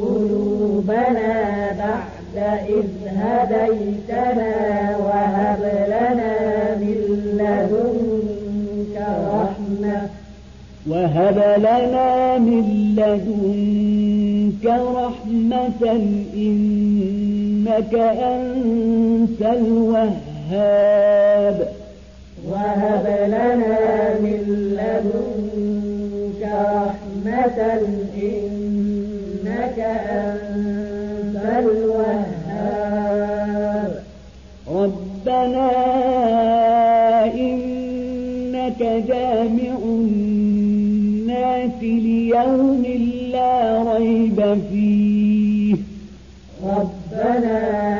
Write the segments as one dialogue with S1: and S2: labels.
S1: قلوبنا بعد إذ هديتنا وهب لنا من لدنك رحمة.
S2: وهب لنا من لدنك رحمة
S1: إنك أنت الوهاب.
S2: وهب لنا من لدنك رحمة إنك أنت الوهاب
S1: ربنا إنك جامع الناس ليوم لا ريب فيه.
S2: ربنا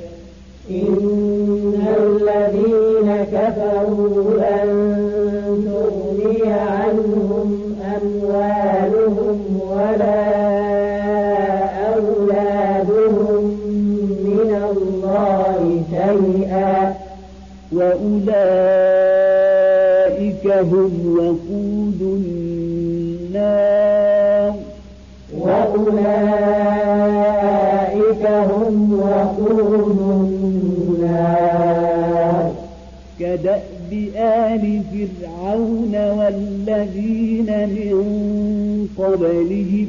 S2: إن الذين كفروا لن تغني عنهم أموالهم ولا أولادهم من الله شيئا
S1: وأولئك هم وقود النار
S2: وأولئك هم وقود
S1: كدأب آل فرعون والذين من قبلهم.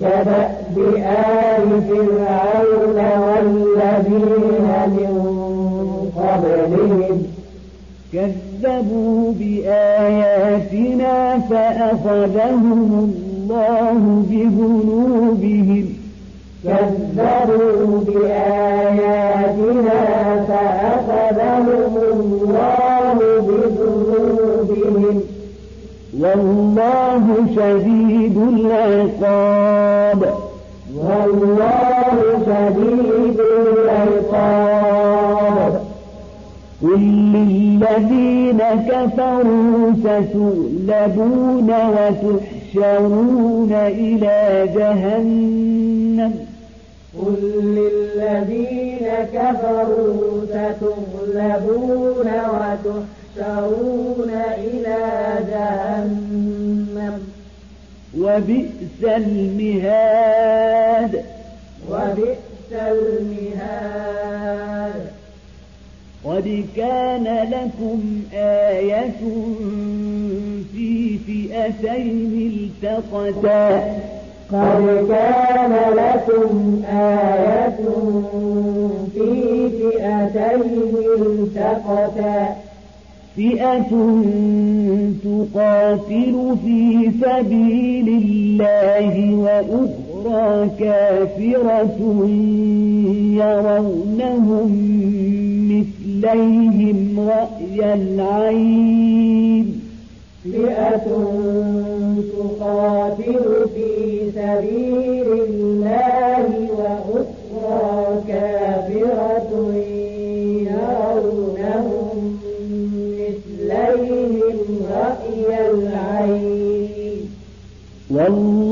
S2: كدأب آل فرعون والذين من قبلهم.
S1: كذبوا بآياتنا فأخذهم الله بذنوبهم.
S2: كذبوا بآياتنا
S1: والله شديد العقاب.
S2: والله شديد العقاب.
S1: قل للذين كفروا ستغلبون وتحشرون إلى جهنم.
S2: قل للذين كفروا ستغلبون وتحشرون إلى جهنم.
S1: وبئس المهاد.
S2: وبئس المهاد.
S1: قد كان لكم آية في فئتين التقتا.
S2: قد كان لكم آية في فئتين التقتا.
S1: فئة تقاتل في سبيل الله وأخرى كافرة يرونهم مثليهم رأي العين.
S2: فئة تقاتل في سبيل الله وأخرى كافرة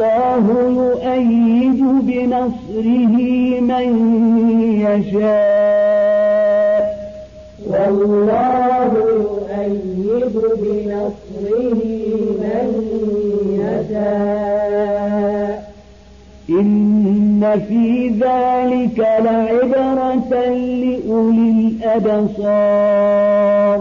S1: والله يؤيد بنصره من يشاء.
S2: والله يؤيد بنصره من يشاء.
S1: إن في ذلك لعبرة لأولي الأبصار.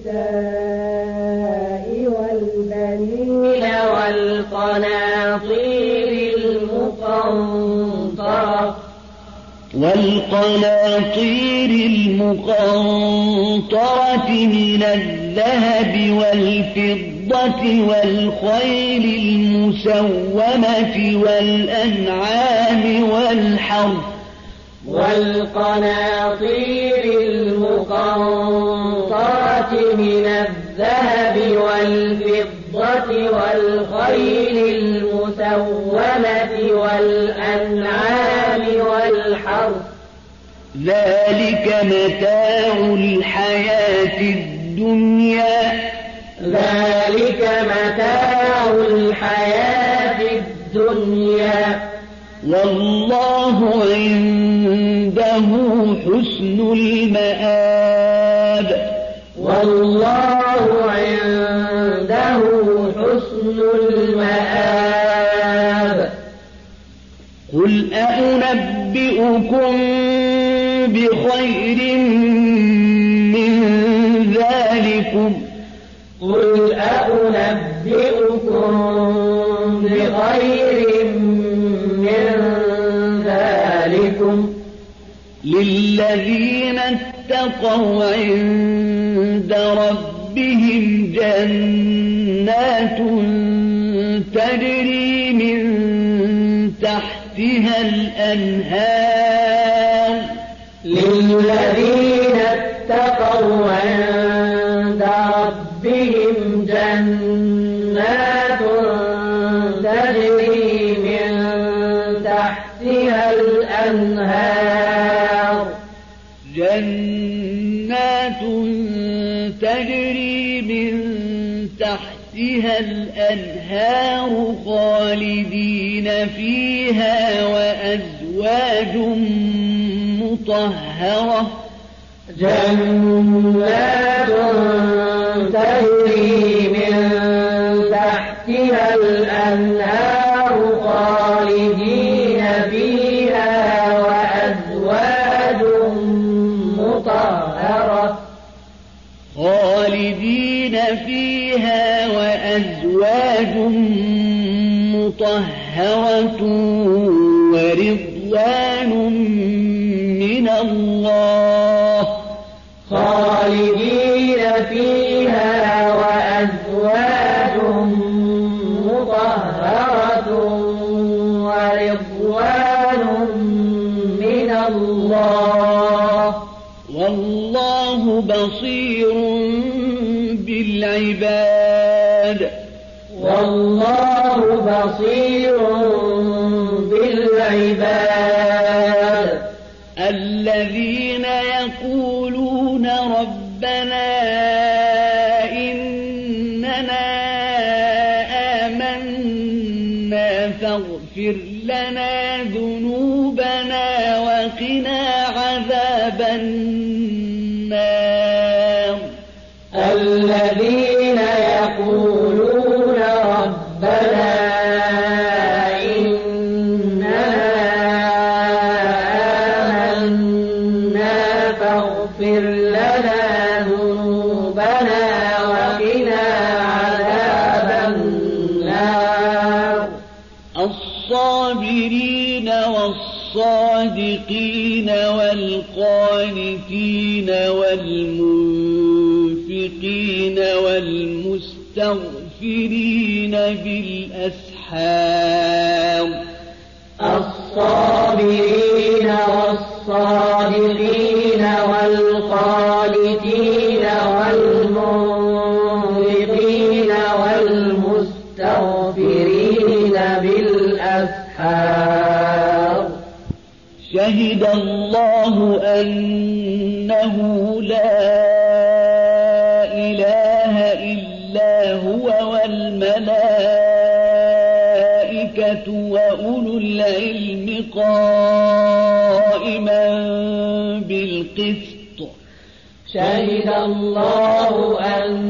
S2: النساء والبنين والقناطير المقنطرة.
S1: والقناطير المقنطرة من الذهب والفضة والخيل المسومة والأنعام والحرث.
S2: والقناطير المقنطرة من الذهب والفضة والخيل المسومة والأنعام والحرث.
S1: ذلك متاع الحياة الدنيا.
S2: ذلك متاع الحياة الدنيا.
S1: والله عنده حسن المآب.
S2: والله عنده حسن المآب.
S1: قل أنبئكم بخير من ذلكم؟
S2: قل أنبئكم بخير
S1: للذين اتقوا عند ربهم جنات تجري من تحتها الأنهار.
S2: للذين اتقوا عند ربهم جنات تحتها الأنهار
S1: خالدين فيها وأزواج مطهرة.
S2: جنات تجري من تحتها الأنهار خالدين فيها وأزواج مطهرة.
S1: خالدين فيها وأزواج مطهرة ورضوان من الله
S2: خالدين فيها وأزواج مطهرة ورضوان من الله
S1: والله بصير بالعباد
S2: والله بصير بالعباد.
S1: الذين يقولون ربنا إننا آمنا فاغفر المسرفين بالأسحار.
S2: الصابرين والصادقين والقالتين والمنفقين والمستغفرين بالأسحار.
S1: شهد الله أنه
S2: شهد الله
S1: أن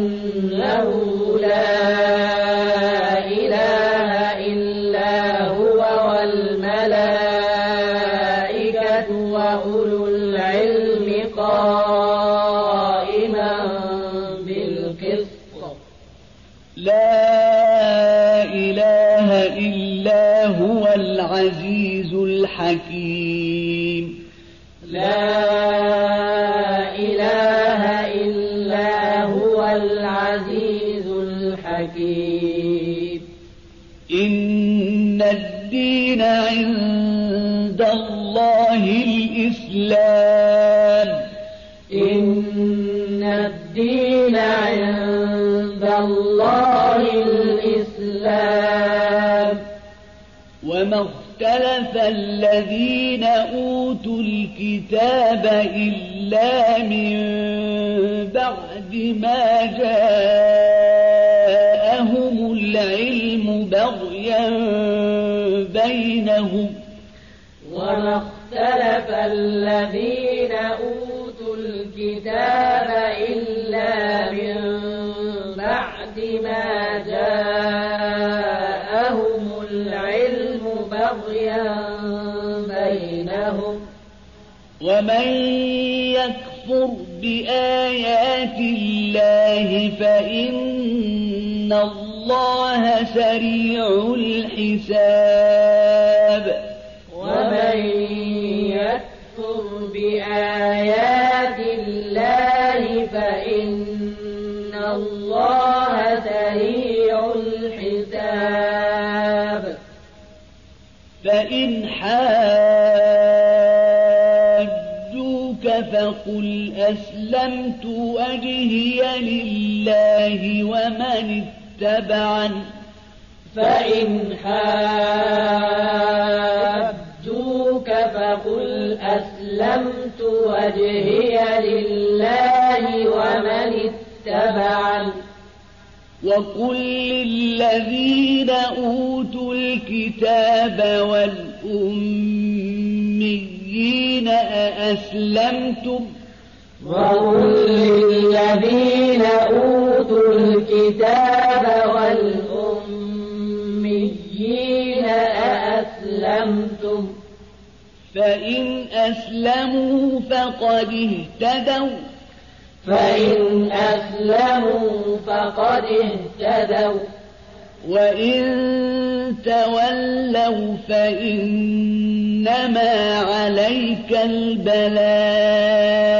S1: الذي تبعا فإن حاجوك فقل أسلمت وجهي لله ومن
S2: اتبعا
S1: وقل للذين أوتوا الكتاب والأميين أأسلمتم؟
S2: وقل للذين
S1: أسلموا فقد اهتدوا.
S2: فإن أسلموا فقد اهتدوا.
S1: وإن تولوا فإنما عليك البلاغ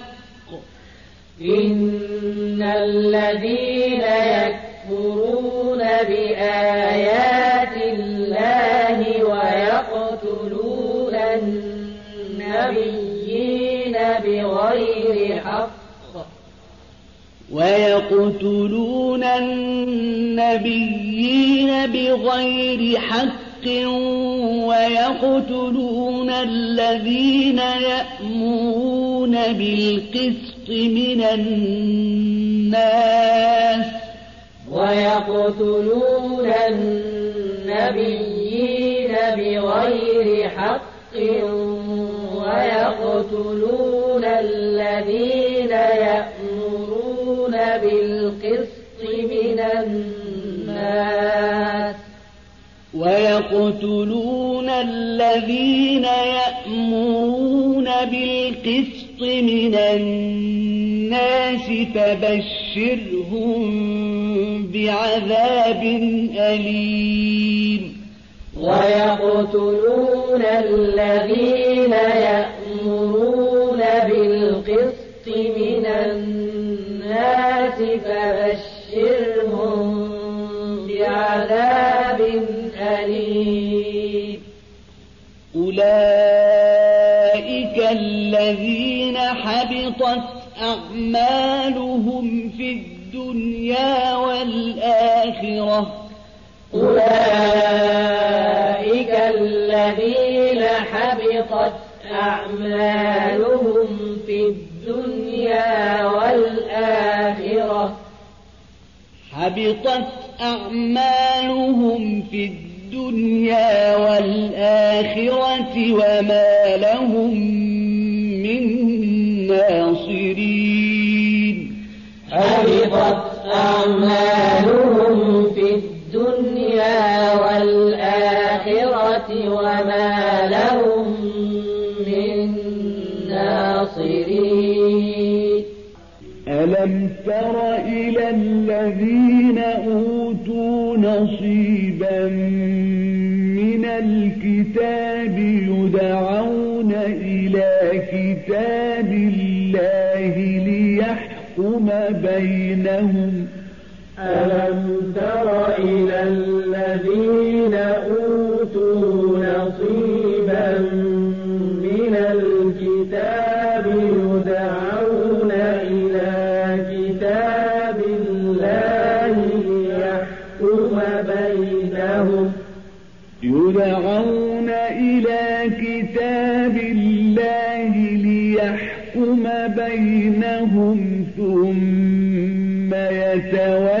S2: إن الذين يكفرون بآيات الله ويقتلون النبيين بغير حق
S1: ويقتلون النبيين بغير حق ويقتلون الذين يأمرون بالقسط من الناس
S2: ويقتلون النبيين بغير حق ويقتلون الذين يأمرون بالقسط من الناس
S1: ويقتلون الذين يأمرون بالقسط من الناس فبشرهم بعذاب أليم.
S2: ويقتلون الذين يأمرون بالقسط من الناس فبشرهم بعذاب أليم.
S1: أولئك الذين حبطت أعمالهم في الدنيا والآخرة.
S2: أولئك الذين حبطت أعمالهم في الدنيا والآخرة.
S1: حبطت أعمالهم في الدنيا والآخرة وما لهم من ناصرين
S2: حبطت أعمالهم في الدنيا والآخرة وما لهم من ناصرين.
S1: ألم تر إلى الذين أوتوا نصيبا من الكتاب يدعون إلى كتاب الله ليحكم بينهم.
S2: ألم تر إلى الذين أوتوا
S1: ثم يتولى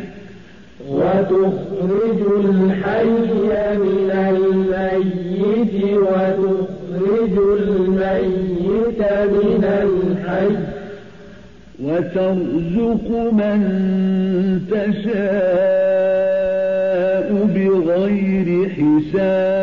S3: وتخرج الحي من الميت وتخرج الميت من الحي.
S1: وترزق من تشاء بغير حساب.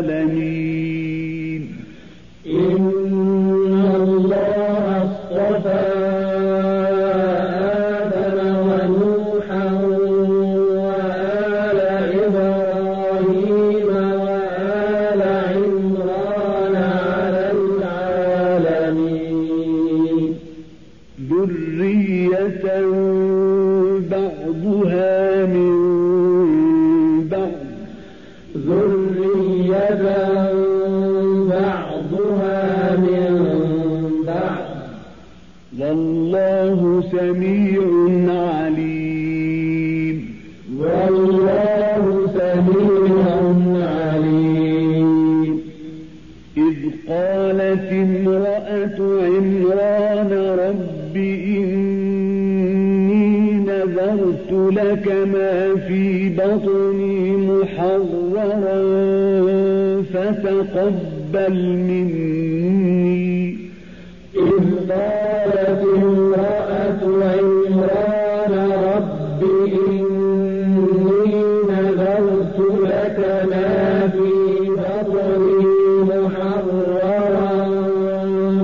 S3: العالمين. بطني
S1: محررا فتقبل مني.
S3: إذ قالت امرأة عمران رب إني نذرت لك ما في بطني محررا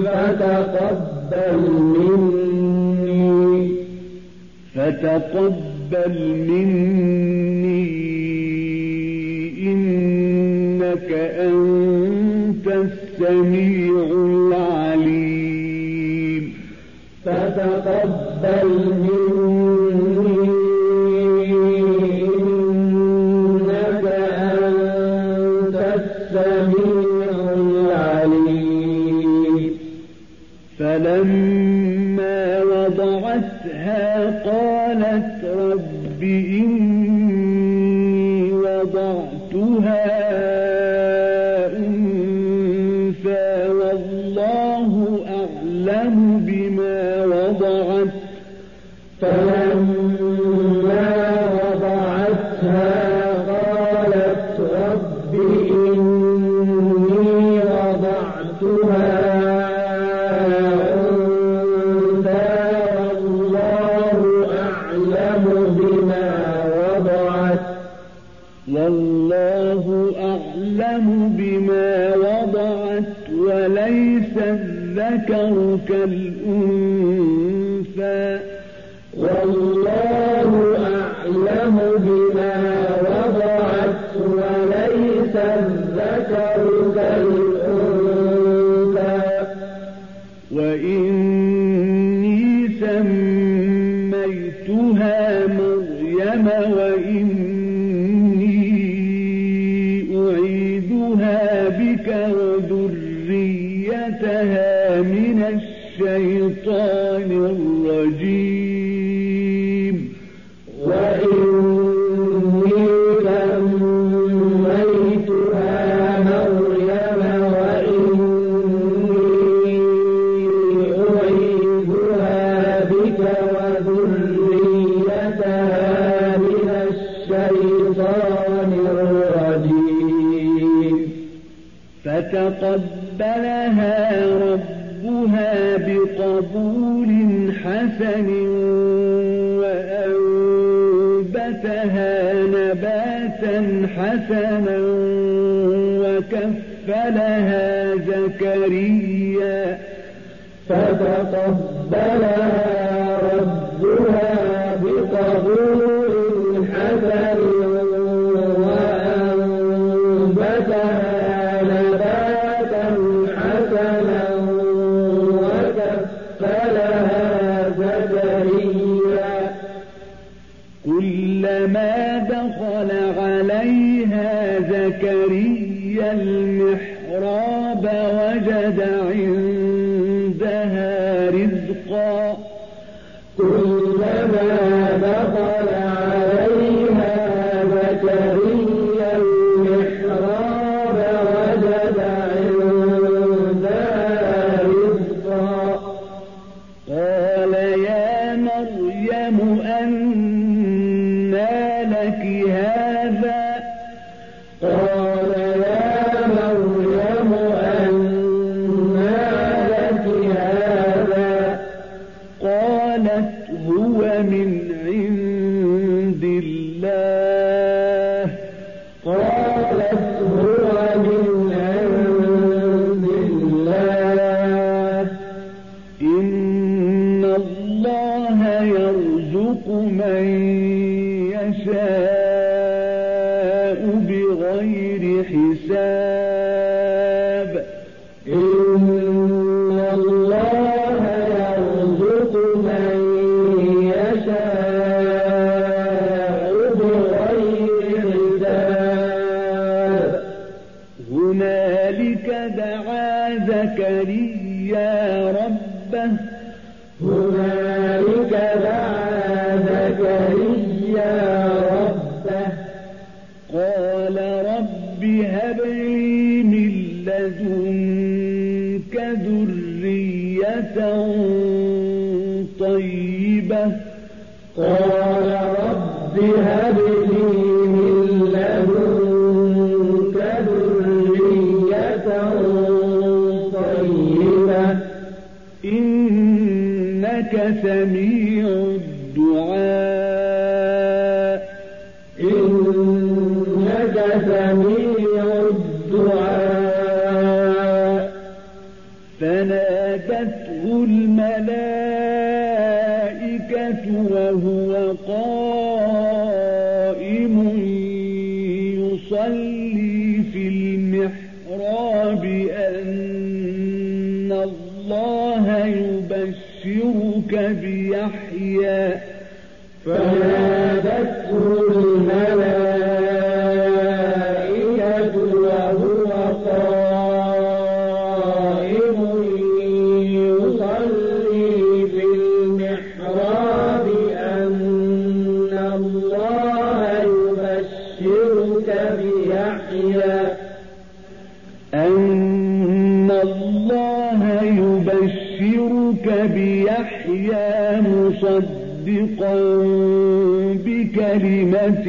S3: فتقبل مني.
S1: فتقبل مني. الذكر حسنا وكفلها زكريا. الإحرام أن الله يبشرك بيحيى.
S3: أن الله يبشرك بيحيى
S1: مصدقا بكلمة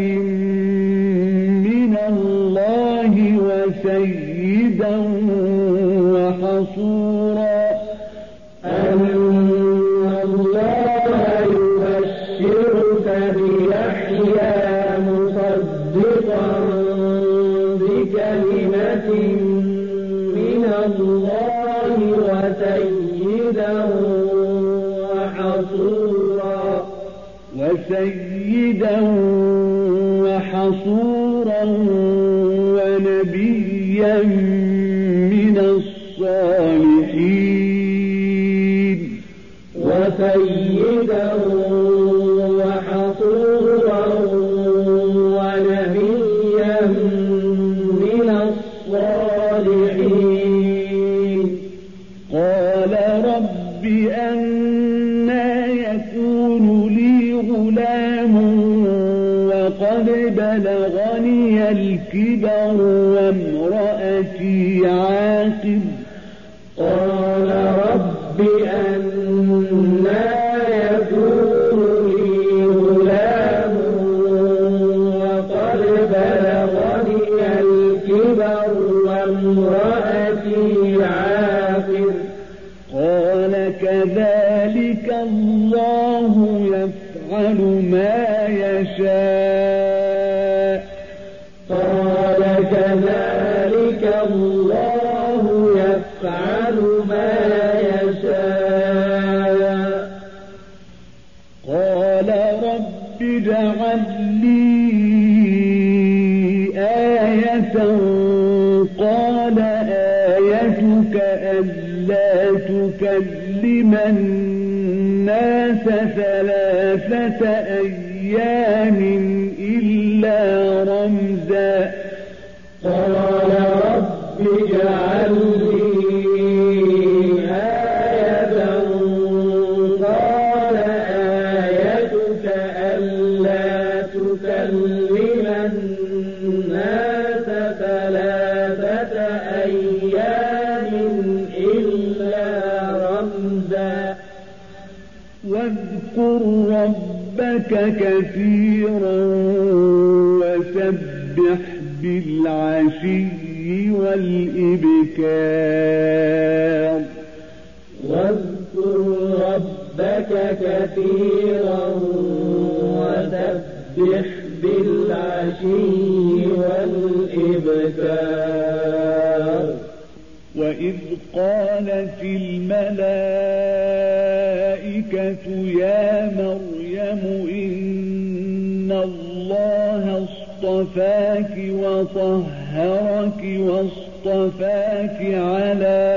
S1: وحصورا ونبيا أن بالعشي والإبكار.
S3: واذكر ربك كثيرا وسبح بالعشي والإبكار.
S1: وإذ قالت الملائكة يا مريم وطهرك واصطفاك على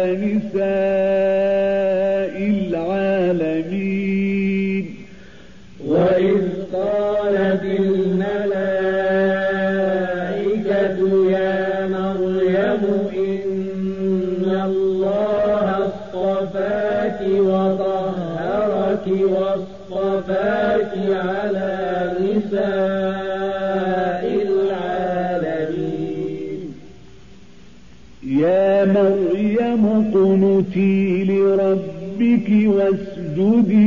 S1: قنوتي لربك واسجدي.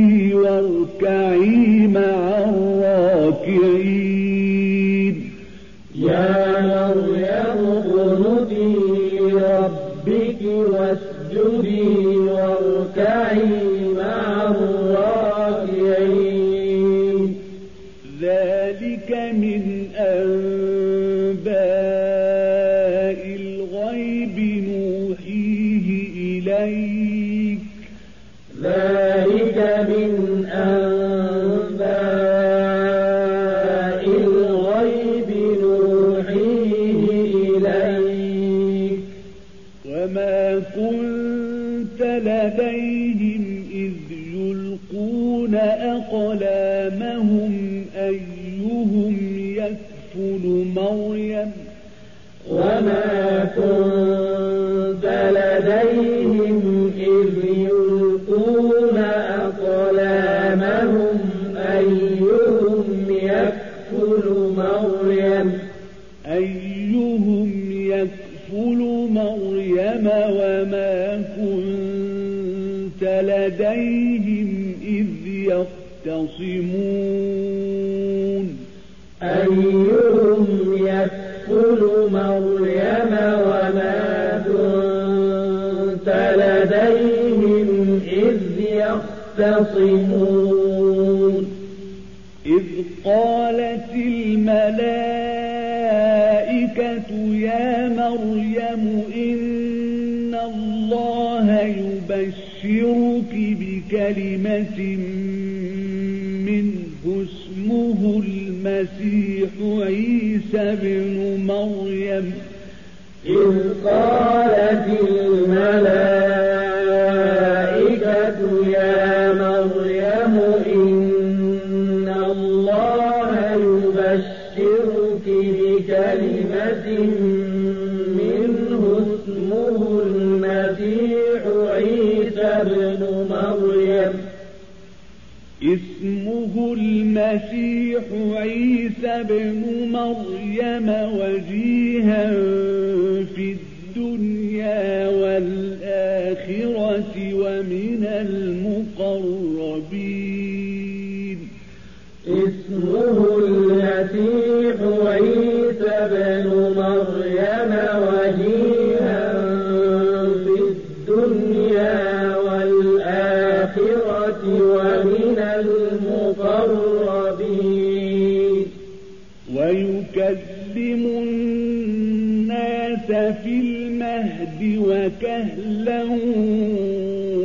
S1: في المهد وكهلا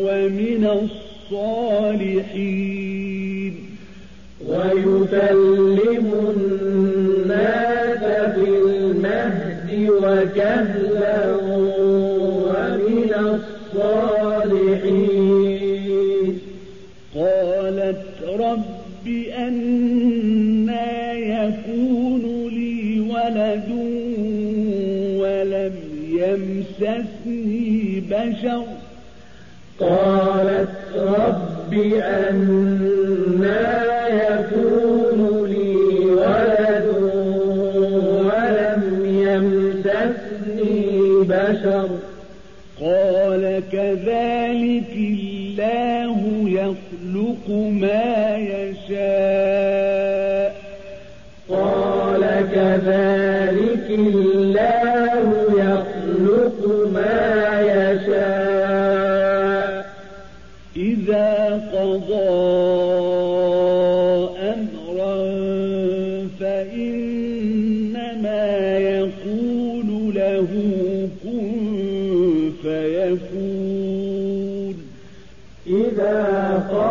S1: ومن الصالحين.
S3: ويكلم الناس في المهد وكهلا
S1: مثلي بشر
S3: قالت رب أنا يكون لي ولد ولم يمسسني بشر
S1: قال كذلك الله يخلق ما يشاء
S3: قال كذلك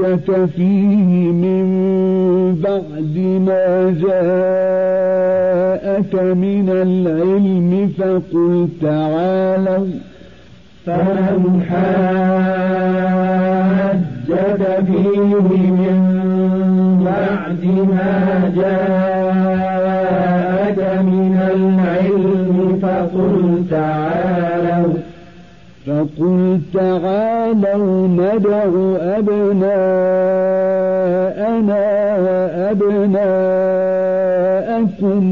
S1: حاجك فيه من بعد ما جاءك من العلم فقل تعالوا
S3: فمن حاجك فيه من بعد ما جاءك من العلم فقل تعالوا
S1: فقل تعالوا ندع أبناءنا وأبناءكم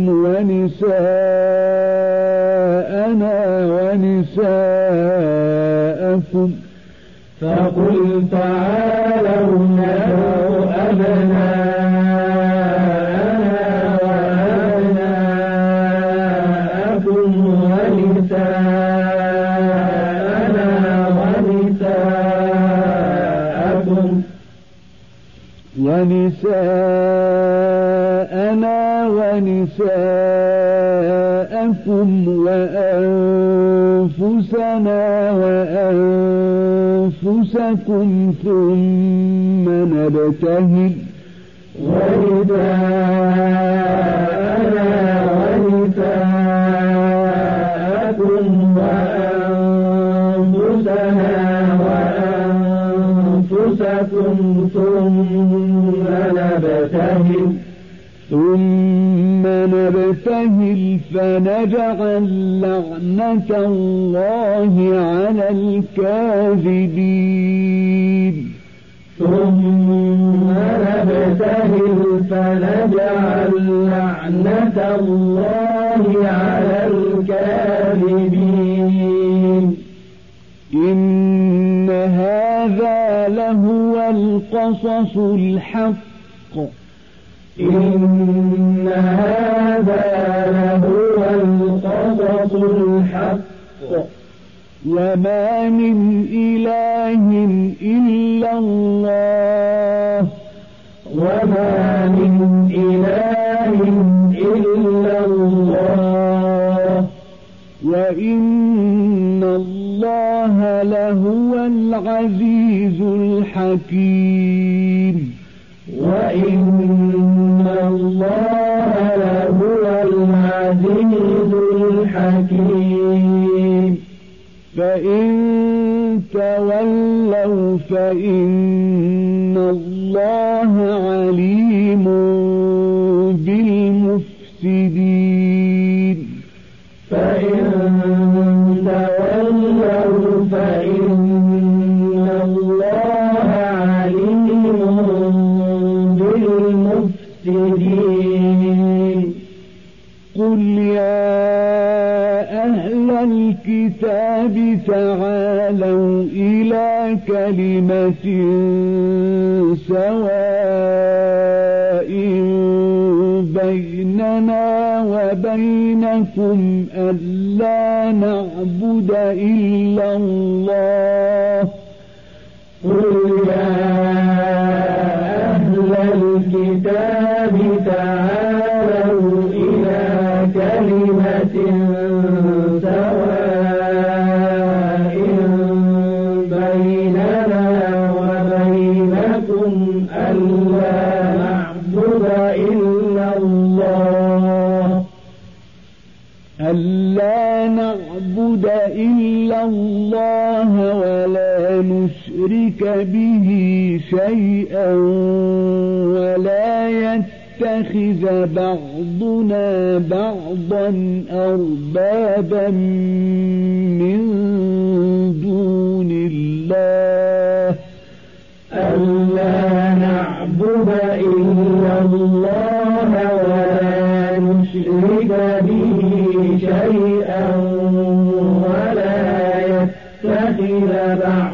S1: ونساءنا ونساءكم.
S3: فقل تعالوا ندع أبناءنا ونساءنا ونساءكم
S1: وأنفسنا وأنفسكم ثم نبتهل.
S3: ونساءنا وأنفسكم ثم نبتهل
S1: ثم نبتهل فنجعل لعنة الله على الكاذبين.
S3: ثم نبتهل فنجعل لعنة الله على الكاذبين.
S1: إن هذا لهو القصص الحق.
S3: إن هذا لهو القصص الحق.
S1: وما من إله إلا الله.
S3: وما من إله إلا الله.
S1: وإن الله لهو العزيز الحكيم.
S3: وإن الله لهو العزيز الحكيم.
S1: فإن تولوا فإن الله عليم بالمفسدين. الكتاب تعالوا إلى كلمة سواء بيننا وبينكم ألا نعبد إلا الله نشرك به شيئا ولا يتخذ بعضنا بعضا أربابا من دون الله.
S3: ألا نعبد إلا الله ولا نشرك به شيئا ولا يتخذ بعضنا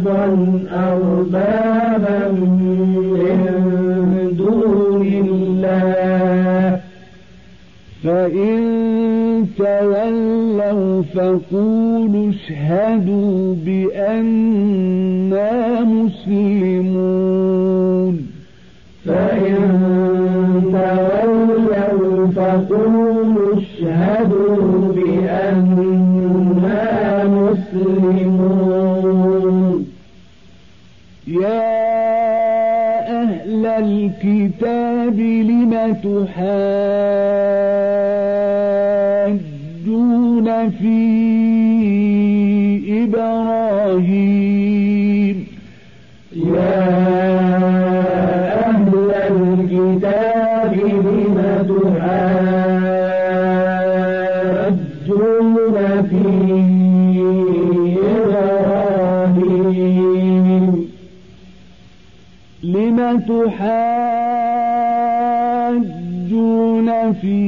S3: اتخذ أربابا من دون الله.
S1: فإن تولوا فقولوا اشهدوا بأننا مسلمون. فإن تولوا فقولوا اشهدوا
S3: بأننا مسلمون. الكتاب لم تحاجون في إبراهيم؟
S1: تحاجون في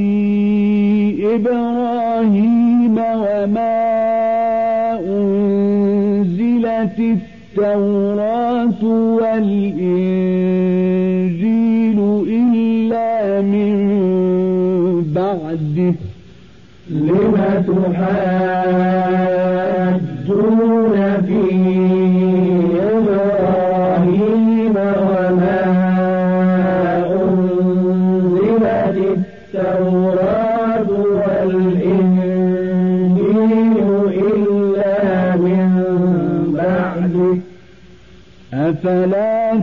S1: إبراهيم وما أنزلت التوراة والإنجيل إلا من بعده.
S3: لما تحاجون
S1: أفلا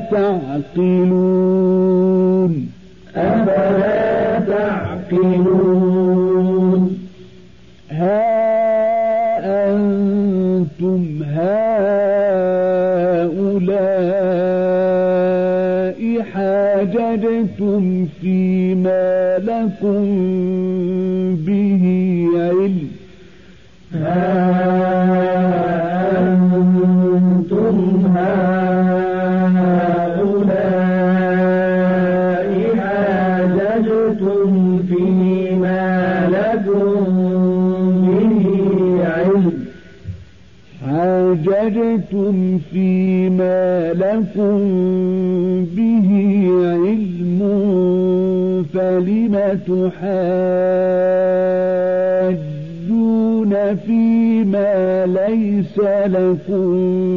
S1: تعقلون؟
S3: أفلا تعقلون؟
S1: ها أنتم هؤلاء حاججتم فيما لكم
S3: أَفَرَأَيْتُمْ فِيمَا لَكُمْ بِهِ عِلْمٌ
S1: فَلِمَ تُحَاجُّونَ فِيمَا لَيْسَ لَكُمْ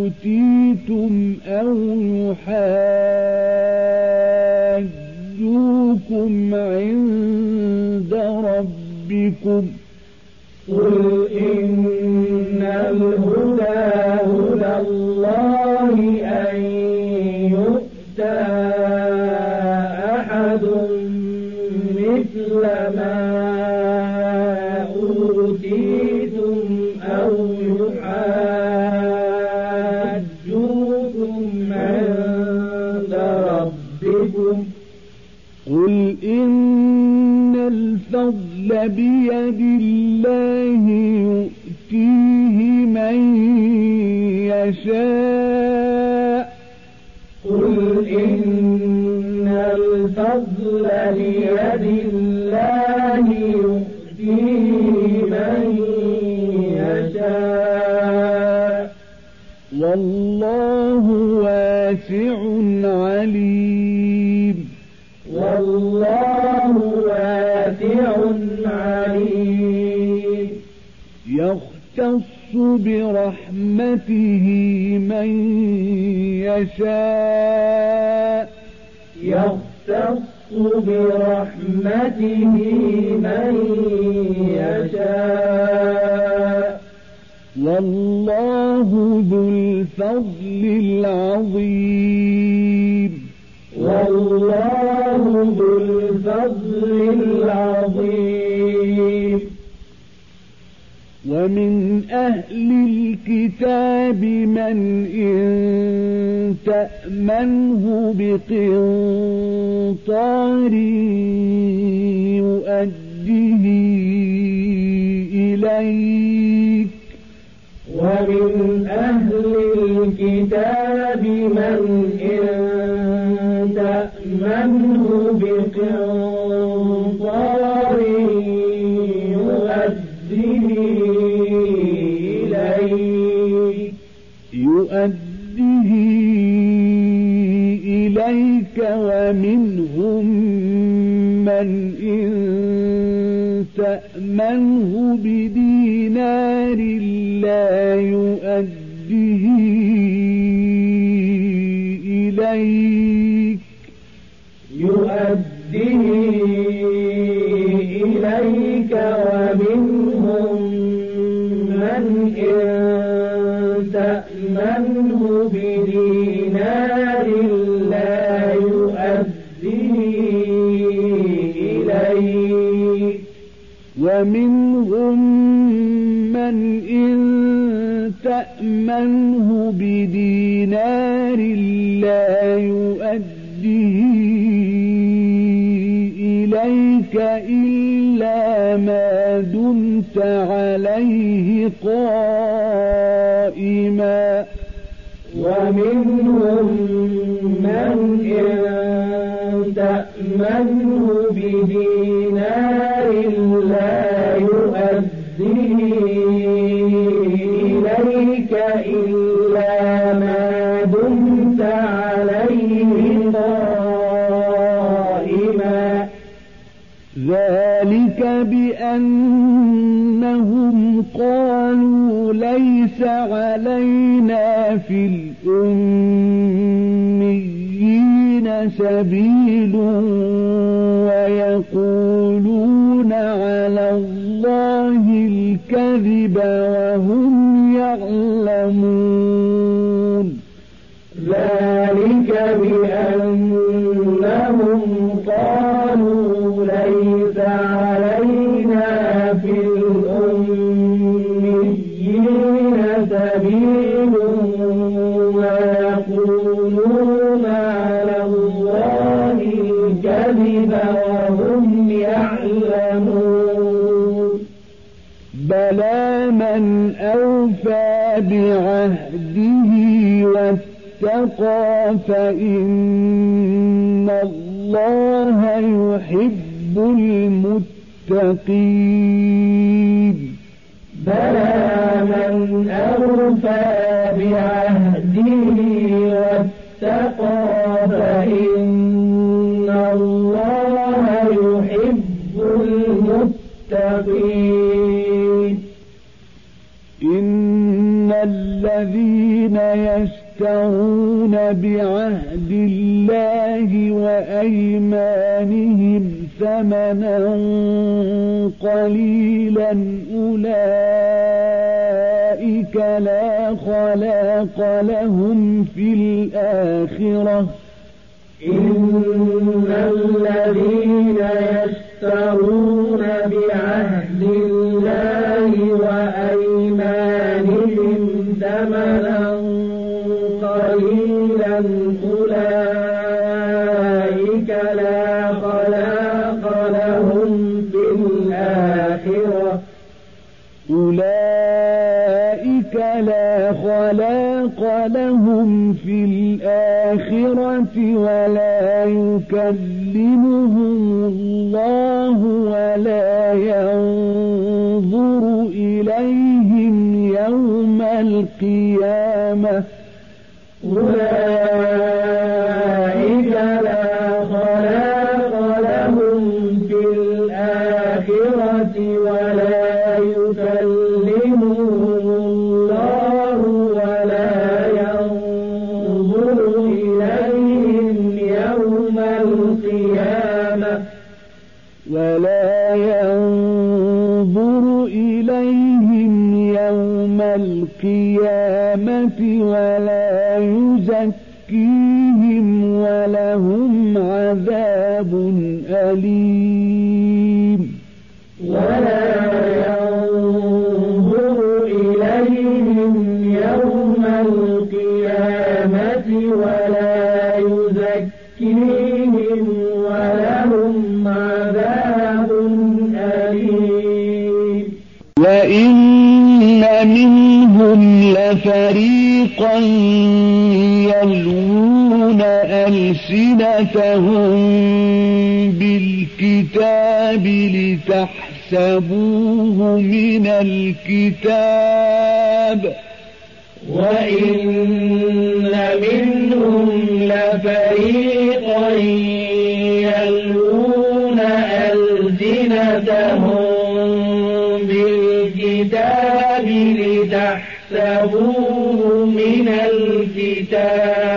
S1: أوتيتم أو يحاجوكم عند ربكم
S3: قل إن
S1: بيد الله يؤتيه من يشاء.
S3: قل إن الفضل بيد الله يؤتيه من يشاء.
S1: والله واسع عليم. يختص برحمته من يشاء.
S3: يختص برحمته من يشاء.
S1: والله ذو الفضل العظيم.
S3: والله ذو الفضل العظيم.
S1: ومن أهل الكتاب من إن تأمنه بقنطار يؤديه إليك.
S3: ومن أهل الكتاب من إن تأمنه بقنطار
S1: إليك ومنهم من إن تأمنه بدينار لا يؤديه إليك.
S3: يؤديه إليك ومنهم من إن تأمنه بدينار
S1: ومنهم من إن تأمنه بدينار لا يؤديه إليك إلا ما دمت عليه قائما.
S3: ومنهم من إن تأمنه بدينار لا يؤديه إليك إلا ما دمت عليه قائما.
S1: ذلك بأنهم قالوا ليس علينا في الأميين سبيل ويقولون على الله الكذب وهم يعلمون. من أوفى بعهده واتقى فإن الله يحب المتقين.
S3: بلى من أوفى بعهده واتقى فإن الله يحب المتقين
S1: إن الذين يشترون بعهد الله وأيمانهم ثمنا قليلا أولئك لا خلاق لهم في الآخرة.
S3: إن الذين يشترون بعهد ثمنا قليلا أولئك لا خلاق لهم في الآخرة.
S1: أولئك لا خلاق لهم في الآخرة ولا يكلمهم الله ولا ينظر إليهم. يوم القيامة.
S3: أولئك القيامة ولا يزكيهم ولهم عذاب أليم.
S1: الكتاب
S3: وإن منهم لفريقا يلوون ألسنتهم بالكتاب لتحسبوه من الكتاب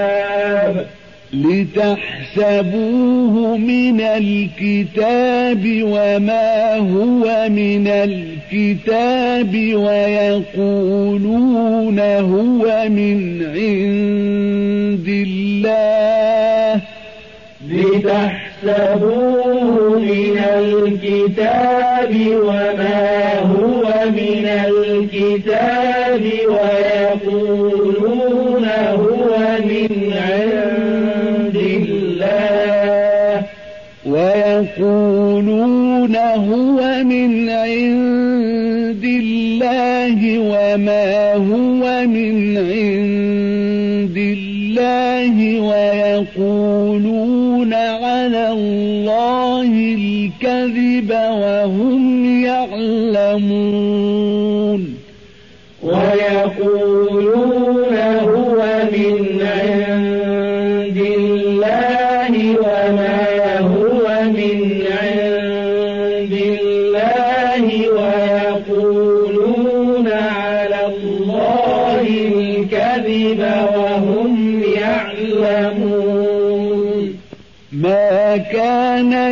S1: لتحسبوه من الكتاب وما هو من الكتاب ويقولون هو من عند الله.
S3: لتحسبوه من الكتاب وما هو من الكتاب ويقولون هو من عند الله.
S1: ويقولون هو من عند الله وما هو من عند الله ويقولون على الله الكذب وهم يعلمون.
S3: ويقولون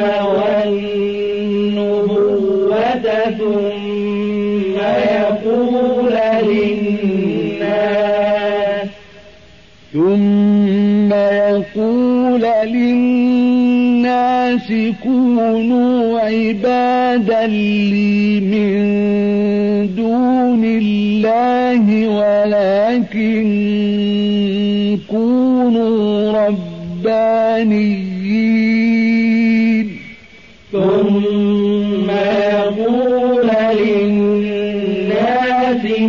S3: والنبوة ثم يقول للناس
S1: ثم يقول للناس كونوا عبادا لي من دون الله ولكن كونوا ربانيين.
S3: ثم يقول للناس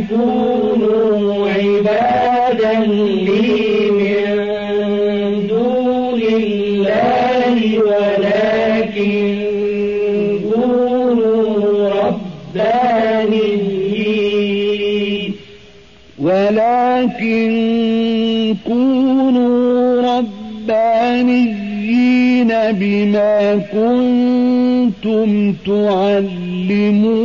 S3: كونوا عبادا لي من دون الله ولكن كونوا ربانيين.
S1: ولكن كونوا ربانيين. بما كنتم تعلمون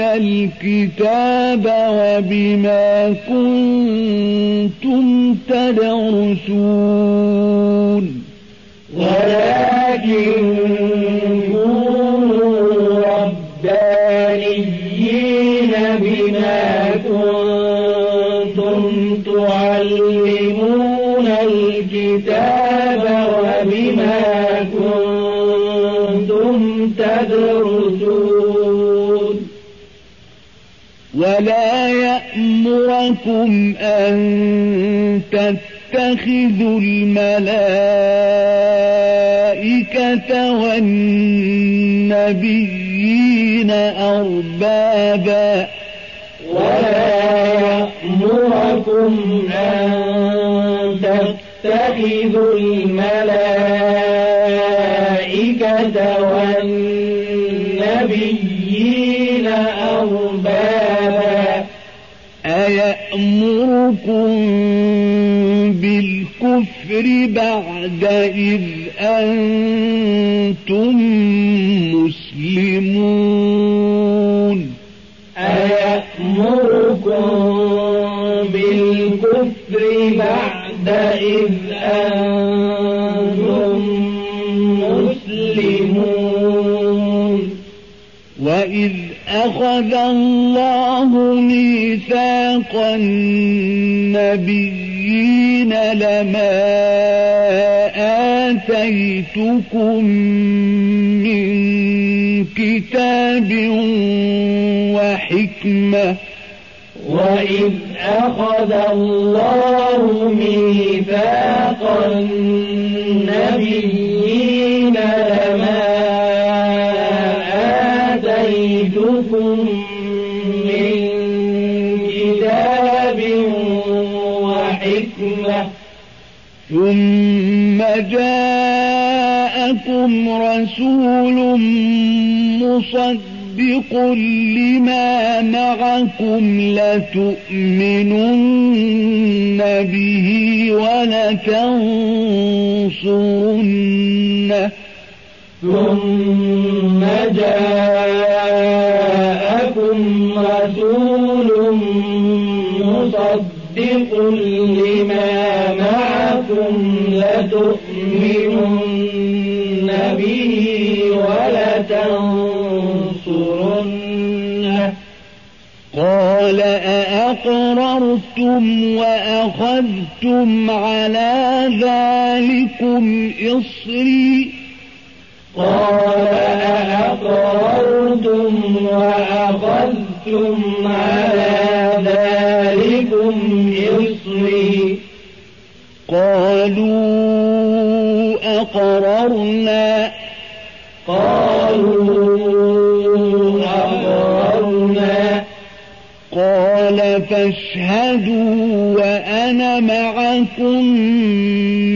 S1: الكتاب وبما كنتم تدرسون.
S3: ولكن
S1: يأمركم أن تتخذوا الملائكة والنبيين أربابا
S3: ولا يأمركم أن تتخذوا الملائكة والنبيين
S1: بالكفر بالكفر بعد إذ أنتم مسلمون
S3: أيأمركم بالكفر بعد إذ أنتم مسلمون
S1: وإذ أخذ الله ميثاق النبيين لما آتيتكم من كتاب وحكمة.
S3: وإذ أخذ الله ميثاق النبيين
S1: ثم جاءكم رسول مصدق لما معكم لتؤمنن به ولتنصرنه.
S3: ثم جاءكم رسول مصدق لما معكم لتؤمنن به ولتنصرنه
S1: قال أأقررتم وأخذتم على ذلكم إصري؟
S3: قال أأقررتم وأخذتم على ذلكم
S1: قالوا أقررنا
S3: قالوا أقررنا
S1: قال فاشهدوا وأنا معكم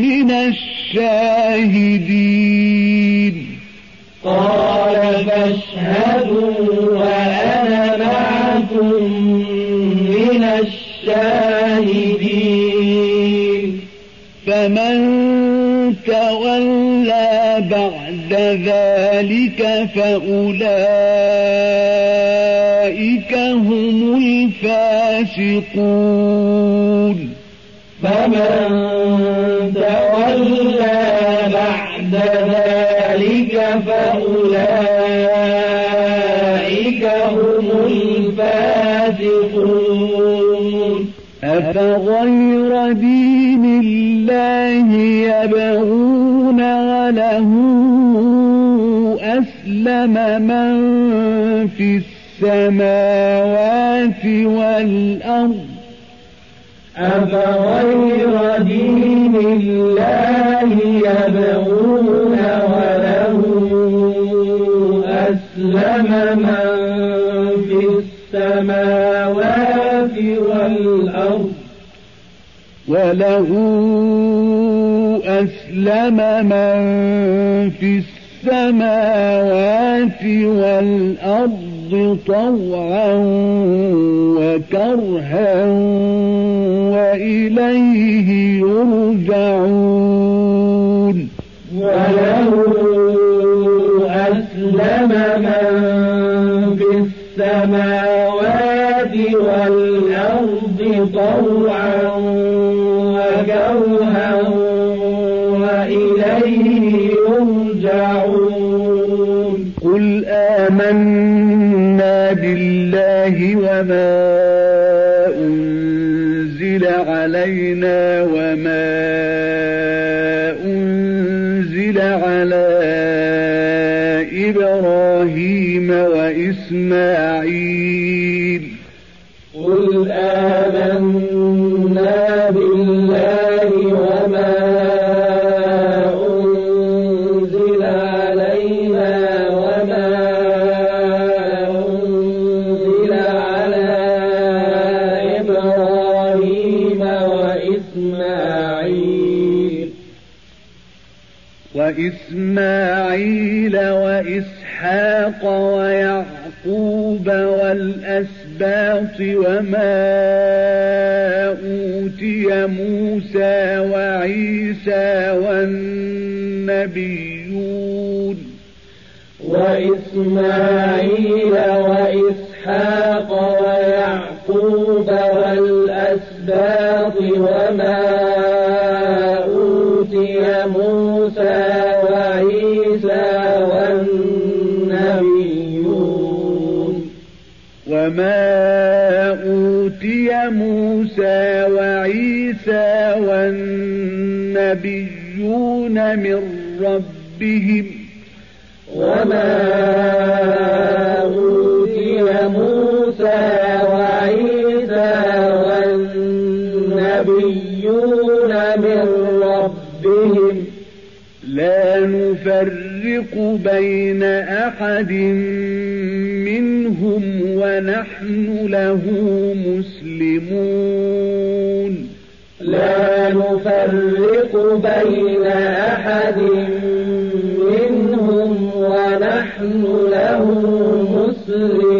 S1: من الشاهدين.
S3: قال فاشهدوا
S1: تولى بعد ذلك فأولئك هم الفاسقون
S3: فمن تولى بعد ذلك فأولئك هم الفاسقون
S1: أفغير دين الله يبغون أسلم من في السماوات والأرض.
S3: أفغير دين الله يبغون وله أسلم من في السماوات والأرض.
S1: وله أسلم من في السماوات والأرض طوعا وكرها وإليه يرجعون.
S3: وله أسلم من في السماوات والأرض طوعا وكرها
S1: قل آمنا بالله وما أنزل علينا وما أنزل على إبراهيم وإسماعيل. ويعقوب والأسباط الأسباط وما أوتي موسى وعيسى والنبيون
S3: وإسماعيل وإسحاق ويعقوب والأسباط وما
S1: وما أوتي موسى وعيسى والنبيون من ربهم
S3: وما
S1: نفرق بين أحد منهم ونحن له مسلمون.
S3: لا نفرق بين أحد منهم ونحن له مسلمون.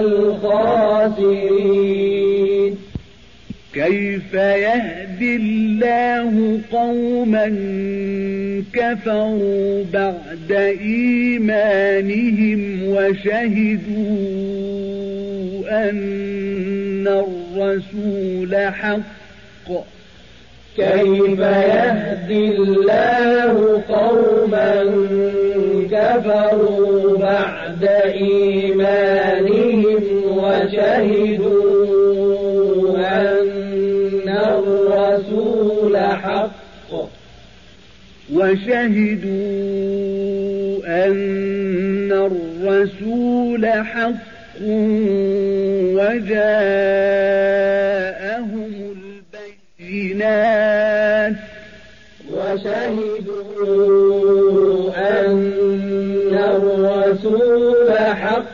S3: الخاسرين.
S1: كيف يهدي الله قوما كفروا بعد إيمانهم وشهدوا أن الرسول حق؟
S3: كيف يهدي الله قوما كفروا بعد إيمانهم وشهدوا أن الرسول حق.
S1: وشهدوا أن الرسول حق وجاءهم البينات.
S3: وشهدوا أن الرسول حق.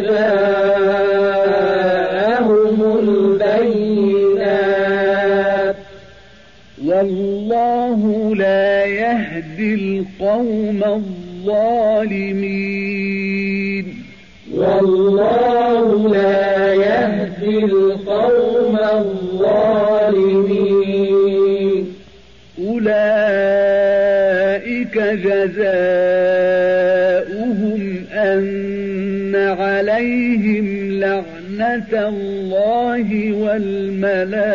S3: وجاءهم البينات.
S1: والله لا يهدي القوم الظالمين.
S3: والله لا يهدي القوم الظالمين.
S1: أولئك جزاؤهم أن عليهم لعنة الله والملائكة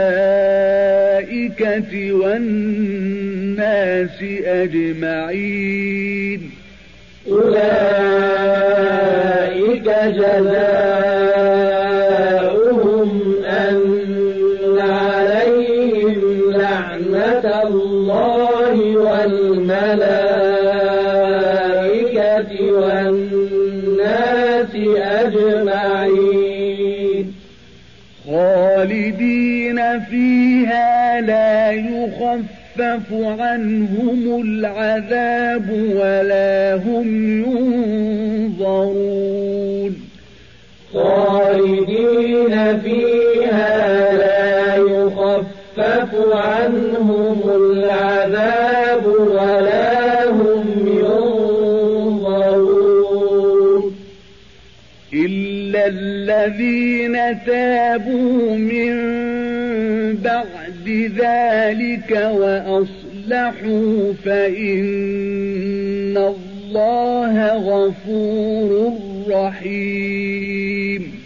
S1: والناس أجمعين.
S3: أولئك لعنة الله والملائكة
S1: فيها لا يخفف عنهم العذاب ولا هم ينظرون.
S3: خالدين فيها لا يخفف عنهم العذاب ولا هم ينظرون.
S1: إلا الذين تابوا من بعد ذلك وأصلحوا فإن الله غفور رحيم.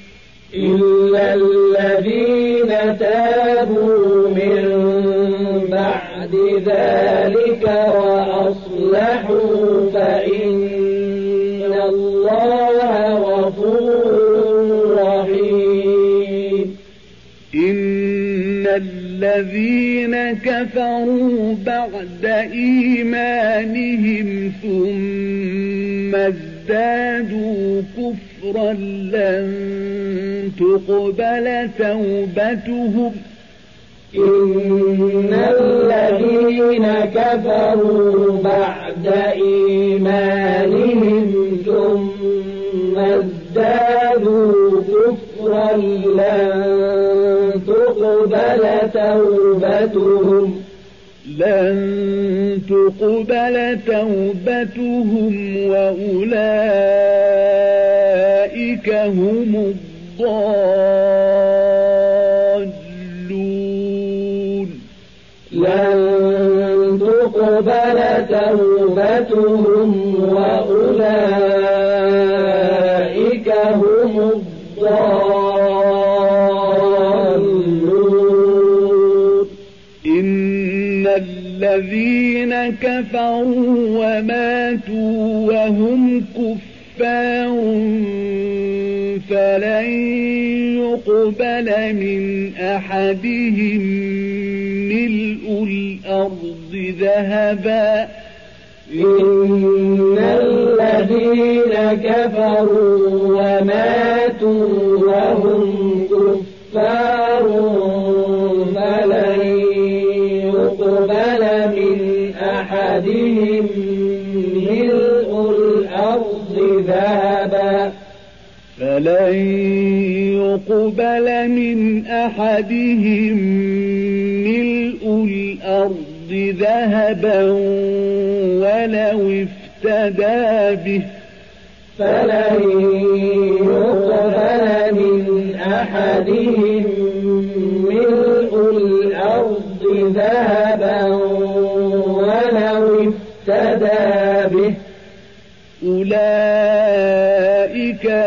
S3: إلا الذين تابوا
S1: الذين كفروا بعد إيمانهم ثم ازدادوا كفرا لن تقبل توبتهم.
S3: إن الذين كفروا بعد إيمانهم ثم ازدادوا كفرا لن تقبل توبتهم.
S1: لن تقبل توبتهم وأولئك هم الضالون.
S3: لن تقبل توبتهم وأولئك
S1: الذين كفروا وماتوا وهم كفار فلن يقبل من أحدهم ملء الأرض ذهبا.
S3: إن الذين كفروا وماتوا وهم كفار أحدهم ملء الأرض ذهبا
S1: فلن يقبل من أحدهم ملء الأرض ذهبا ولو افتدى به
S3: فلن يقبل من أحدهم ملء الأرض ذهبا
S1: أولئك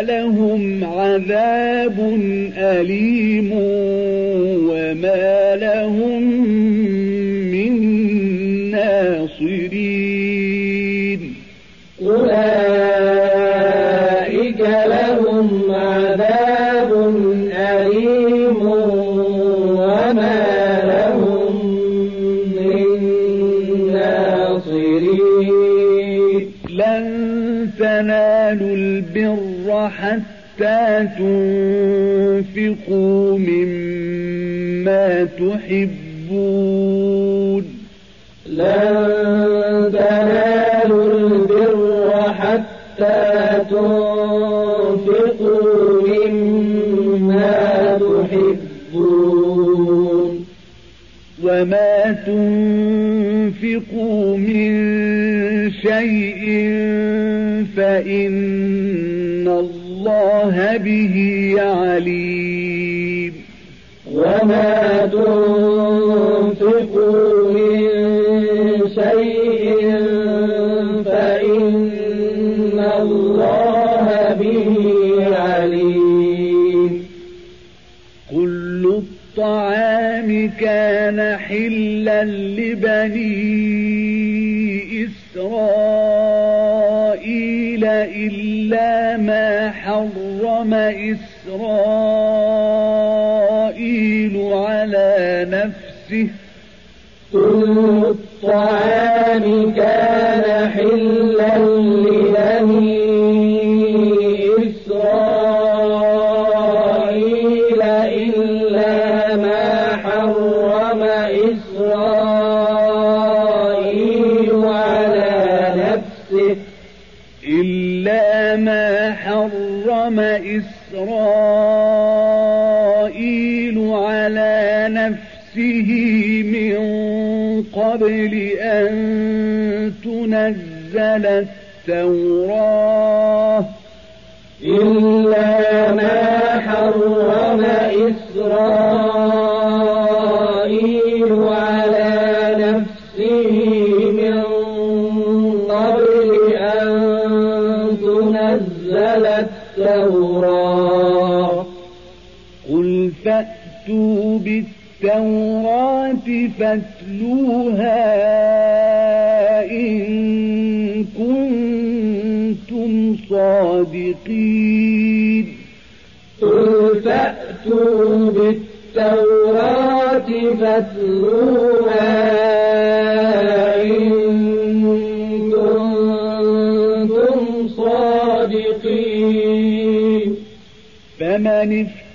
S1: لهم عذاب أليم وما لهم حتى تنفقوا مما تحبون.
S3: لن تنالوا البر حتى تنفقوا مما تحبون.
S1: وما تنفقوا من شيء فإن الله به عليم.
S3: وما تنفقوا من شيء فإن الله به عليم.
S1: كل الطعام كان حلا لبني إسرائيل. إلا ما حرم إسرائيل على نفسه.
S3: كل الطعام كان حلا لبني إسرائيل على نفسه
S1: من قبل أن تنزل التوراة.
S3: إلا ما حرم إسرائيل.
S1: فأتوا بالتوراة فاتلوها إن كنتم صادقين.
S3: فأتوا بالتوراة فاتلوها إن كنتم صادقين.
S1: فمن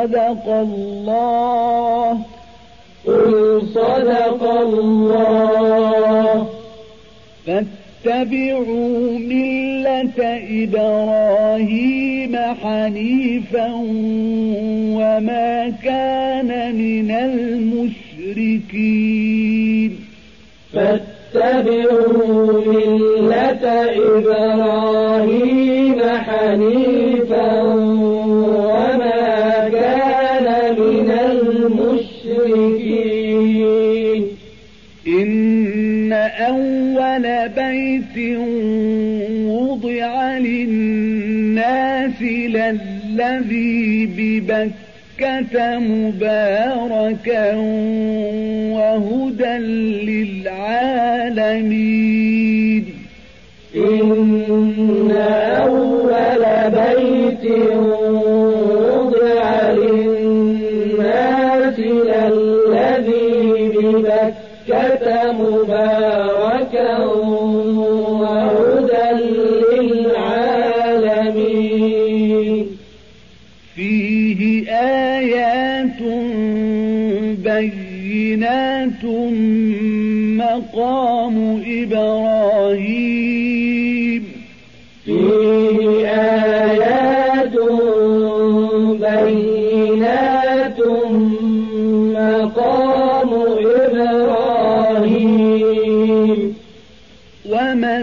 S1: صدق الله.
S3: قل صدق الله.
S1: فاتبعوا ملة إبراهيم حنيفا وما كان من المشركين.
S3: فاتبعوا ملة إبراهيم حنيفا
S1: ببكة مباركا وهدى للعالمين.
S3: إن أول بيت
S1: بينات مقام إبراهيم.
S3: فيه آيات بينات مقام إبراهيم.
S1: ومن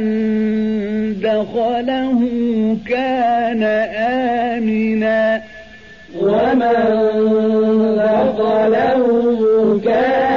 S1: دخله كان آمنا.
S3: ومن دخله كان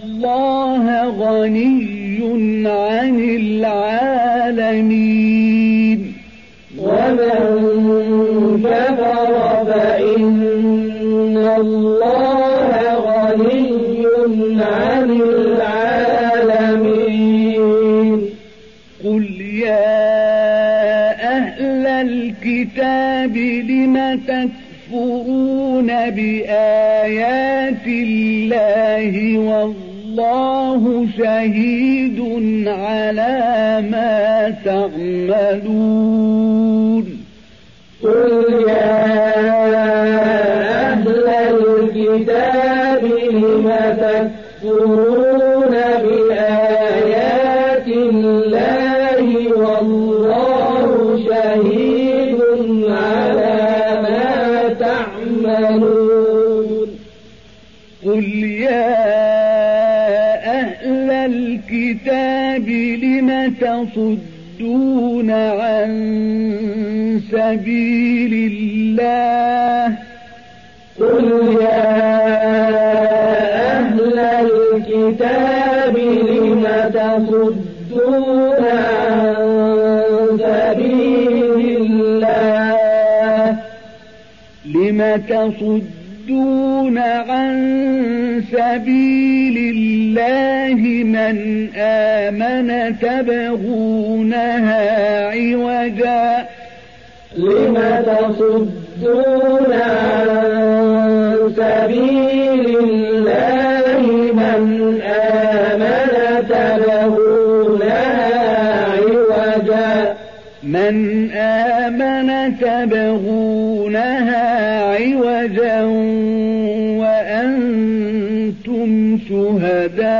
S1: غني عن العالمين.
S3: ومن كفر فإن الله غني عن العالمين.
S1: قل يا أهل الكتاب لم تكفرون بآيات الله والله شهيد على ما تعملون. تصدون عن سبيل الله.
S3: قل يا أهل الكتاب لم تصدون عن سبيل الله؟
S1: لم تصدون عن سبيل الله من آمن تبغونها عوجا.
S3: لم تصدون عن سبيل الله من آمن تبغونها عوجا.
S1: من من آمن تبغونها عوجا وأنتم شهداء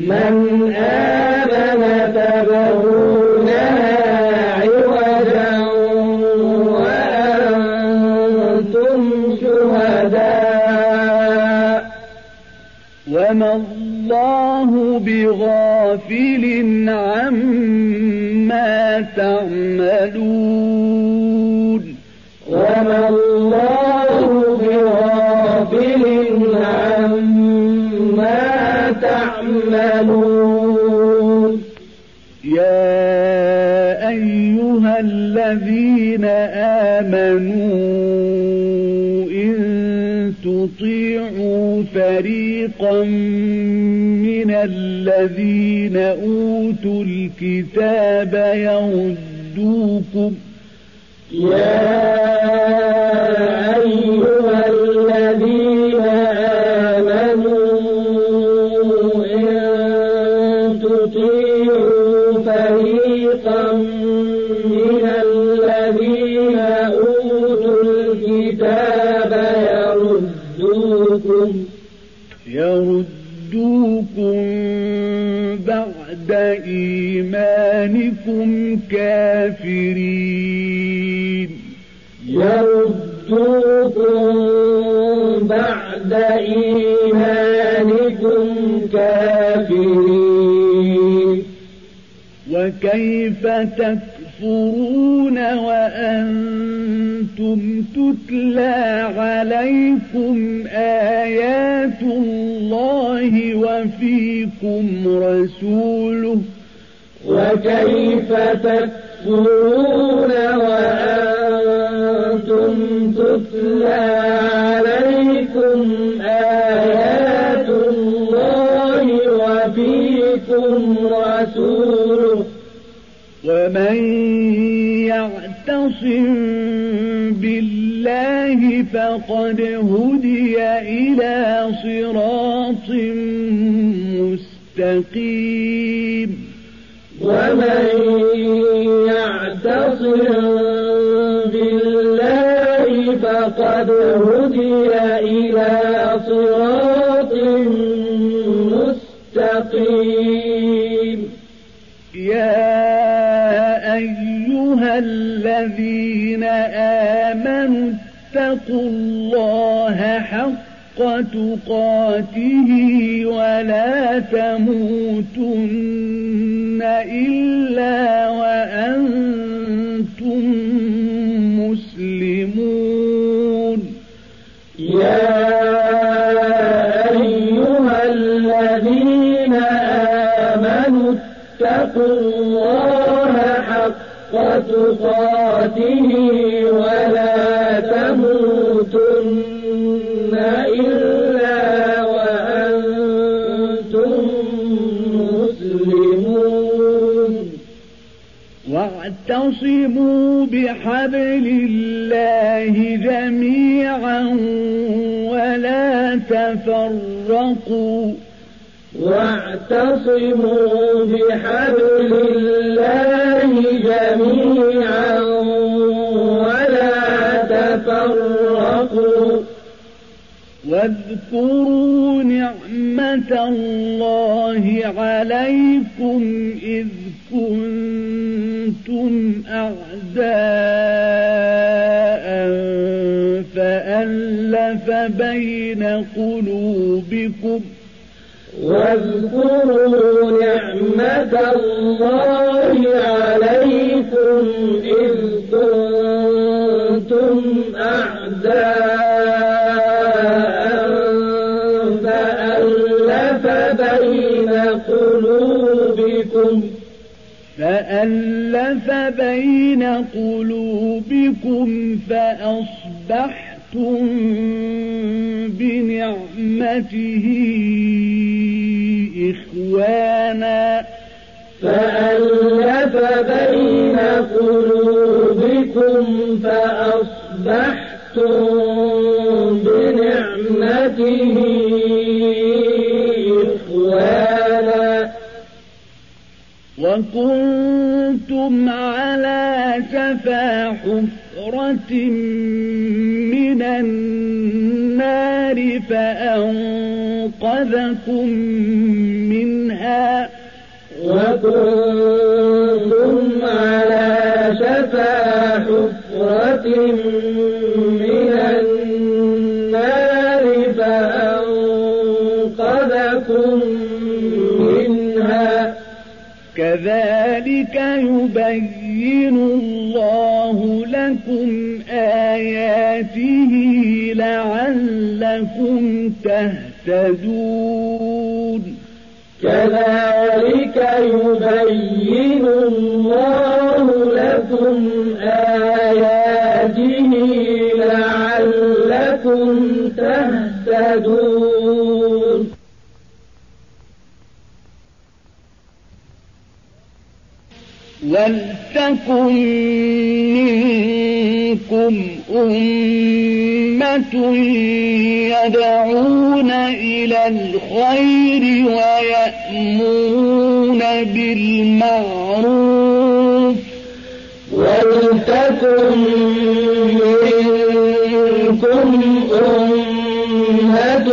S3: من آمن تبغونها عوجا وأنتم شهداء
S1: وما الله بغافل عما تعملون
S3: تعملون
S1: يا أيها الذين آمنوا إن تطيعوا فريقا من الذين أوتوا الكتاب يردوكم.
S3: يا
S1: بعد إيمانكم كافرين.
S3: يردوكم بعد إيمانكم كافرين.
S1: وكيف تكفرون وأنتم تتلى عليكم آيات الله وفيكم رسوله
S3: وكيف تكفرون وأنتم تتلى عليكم آيات الله وفيكم رسوله
S1: ومن يعتصم بالله فقد هدي إلى صراط مستقيم.
S3: ومن يعتصم بالله فقد هدي إلى صراط مستقيم.
S1: أيها الذين آمنوا اتقوا الله حق تقاته ولا تموتن إلا
S3: ولا تموتن إلا وأنتم مسلمون.
S1: واعتصموا بحبل الله جميعا ولا تفرقوا.
S3: واعتصموا بحبل الله جميعا
S1: واذكروا نعمة الله عليكم إذ كنتم أعداء فألف بين قلوبكم.
S3: واذكروا نعمة الله عليكم إذ كنتم أعداء فألف بين قلوبكم
S1: فأصبحتم بنعمته إخوانا.
S3: فألف بين قلوبكم فأصبحتم بنعمته إخوانا.
S1: وكنتم كنتم على شفا حفرة من النار فأنقذكم منها
S3: وكنتم على شفا حفرة من النار
S1: كذلك يبين الله لكم آياته لعلكم تهتدون.
S3: كذلك يبين الله لكم آياته لعلكم تهتدون.
S1: ولتكن منكم أمة يدعون إلى الخير ويأمرون بالمعروف.
S3: ولتكن منكم أمة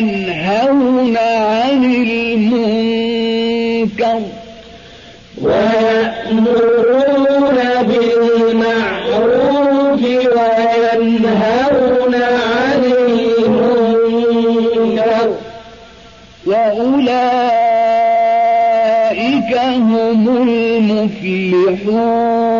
S1: وينهون عن المنكر.
S3: ويأمرون بالمعروف وينهون عن المنكر.
S1: وأولئك هم المفلحون.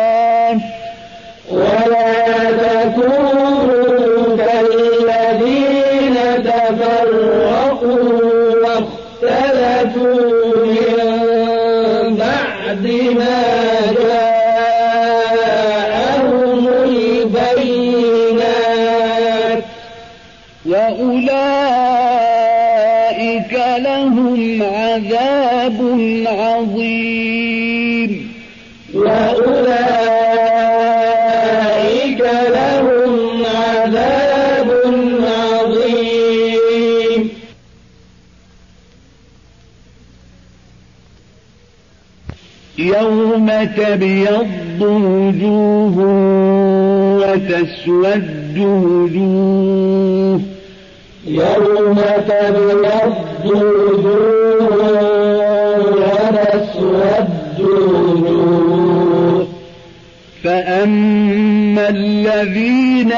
S1: تبيض وجوه وتسود وجوه
S3: يوم تبيض وجوه وتسود وجوه.
S1: فأما الذين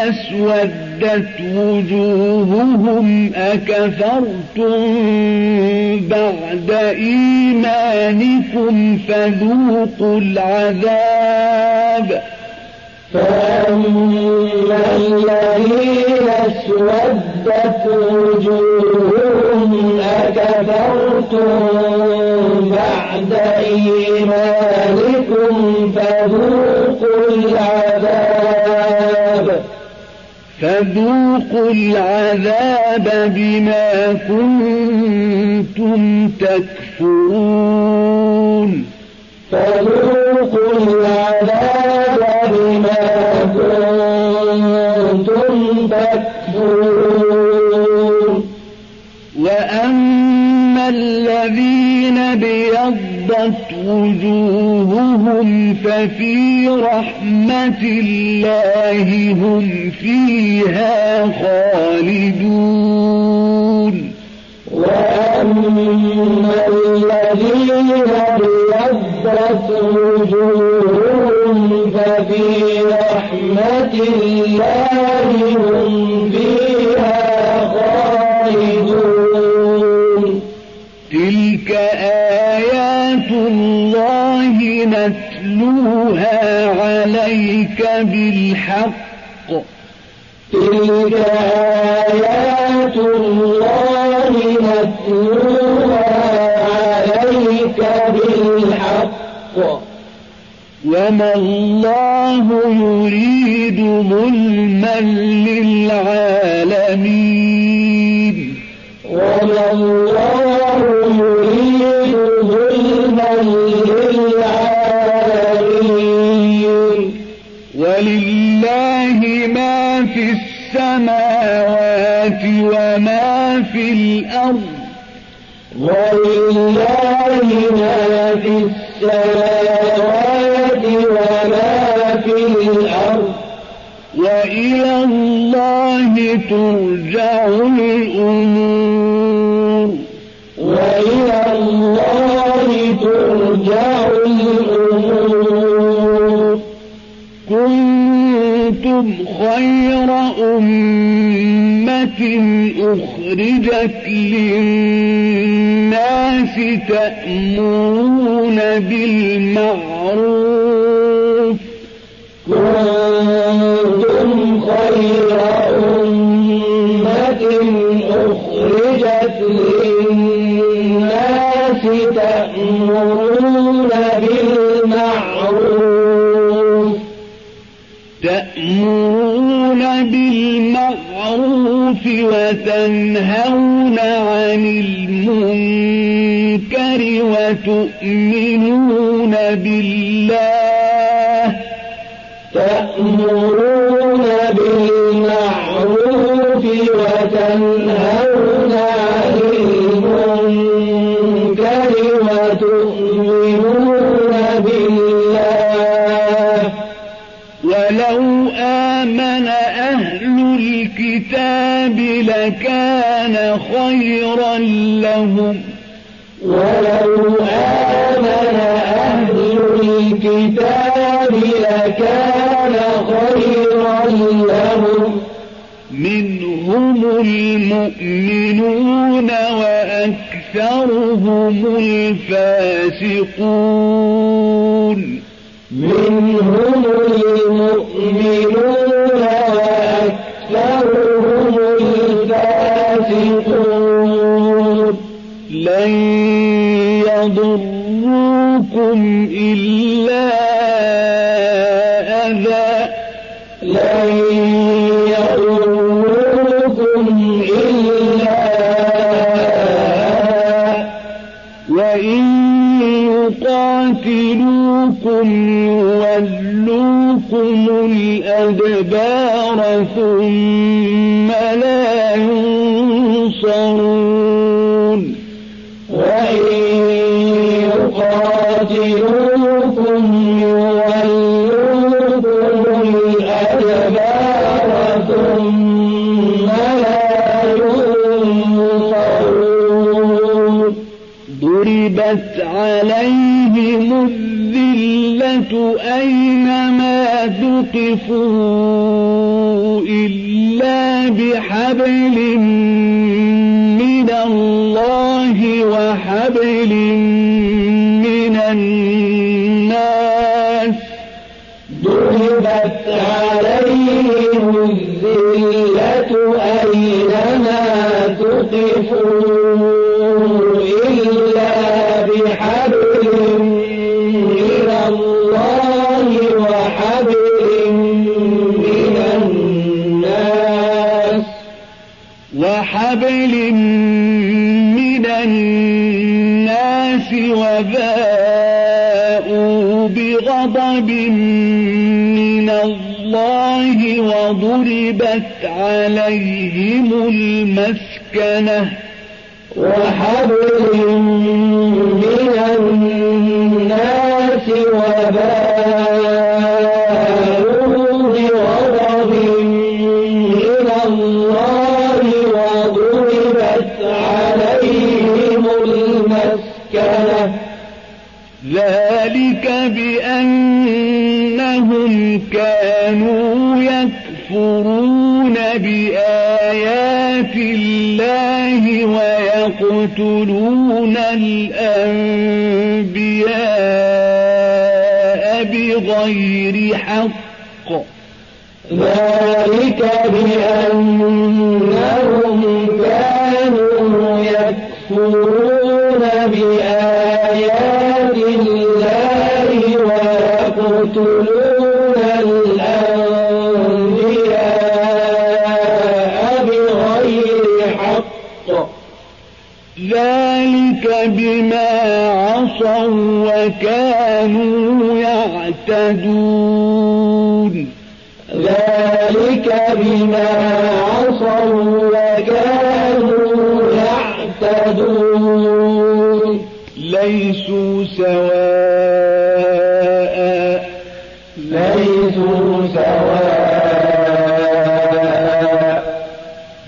S1: اسودت وجوههم أكفرتم بعد إيمانكم فذوقوا العذاب.
S3: فأما الذين اسودت وجوههم أكفرتم بعد إيمانكم فذوقوا العذاب.
S1: فذوقوا العذاب بما كنتم تكفرون.
S3: فذوقوا العذاب بما كنتم تكفرون.
S1: وأما الذين بيضت وجوههم ففي رحمة الله هم فيها خالدون.
S3: وأما الذين ابيضت وجوههم ففي رحمة الله هم فيها خالدون.
S1: تلك الله نتلوها وما الله يريد ظلما للعالمين.
S3: وما الله
S1: في السماوات وما في الأرض. وإلى الله ترجع الأمور.
S3: وإلى الله ترجع الأمور.
S1: كنتم خير أمة أخرجت للناس تأمرون بالمعروف.
S3: كنتم خير أمة أخرجت للناس تأمرون بالمعروف.
S1: تأمرون بالمعروف وتنهون عن المنكر. وتؤمنون بالله.
S3: تأمرون بالمعروف وتنهون عن المنكر وتؤمنون بالله.
S1: ولو آمن أهل الكتاب لكان خيرا لهم.
S3: الكتاب لكان خيرا لهم.
S1: منهم المؤمنون وأكثرهم الفاسقون.
S3: منهم المؤمنون وأكثرهم الفاسقون.
S1: لن يضروكم إلا يقاتلوكم يولوكم الأدبار ثم أينما ثقفوا إلا بحبل وباءوا بغضب من الله وضربت عليهم المسكنة.
S3: وحبل من الناس وباءوا
S1: يقتلون الأنبياء بغير حق.
S3: ذلك بأنهم كانوا يكفرون.
S1: كانوا يعتدون.
S3: ذلك بما عصوا وكانوا يعتدون.
S1: ليسوا سواء.
S3: ليسوا سواء.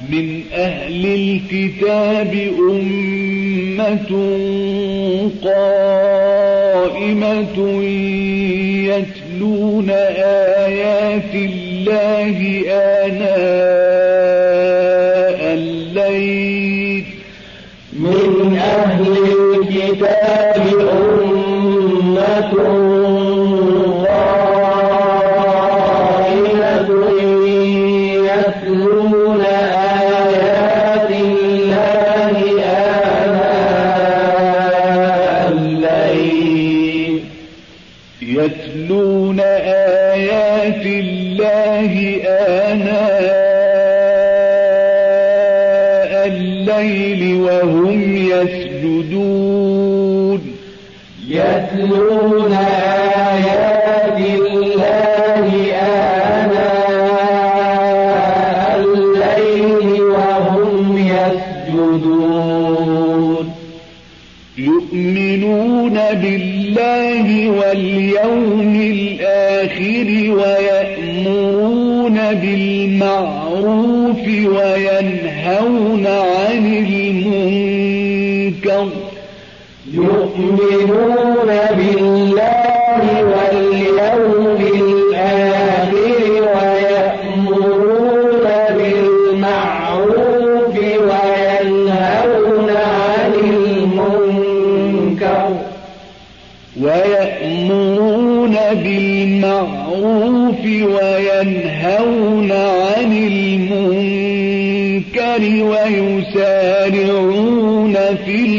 S1: من أهل الكتاب أمة كلمة يتلون يعملون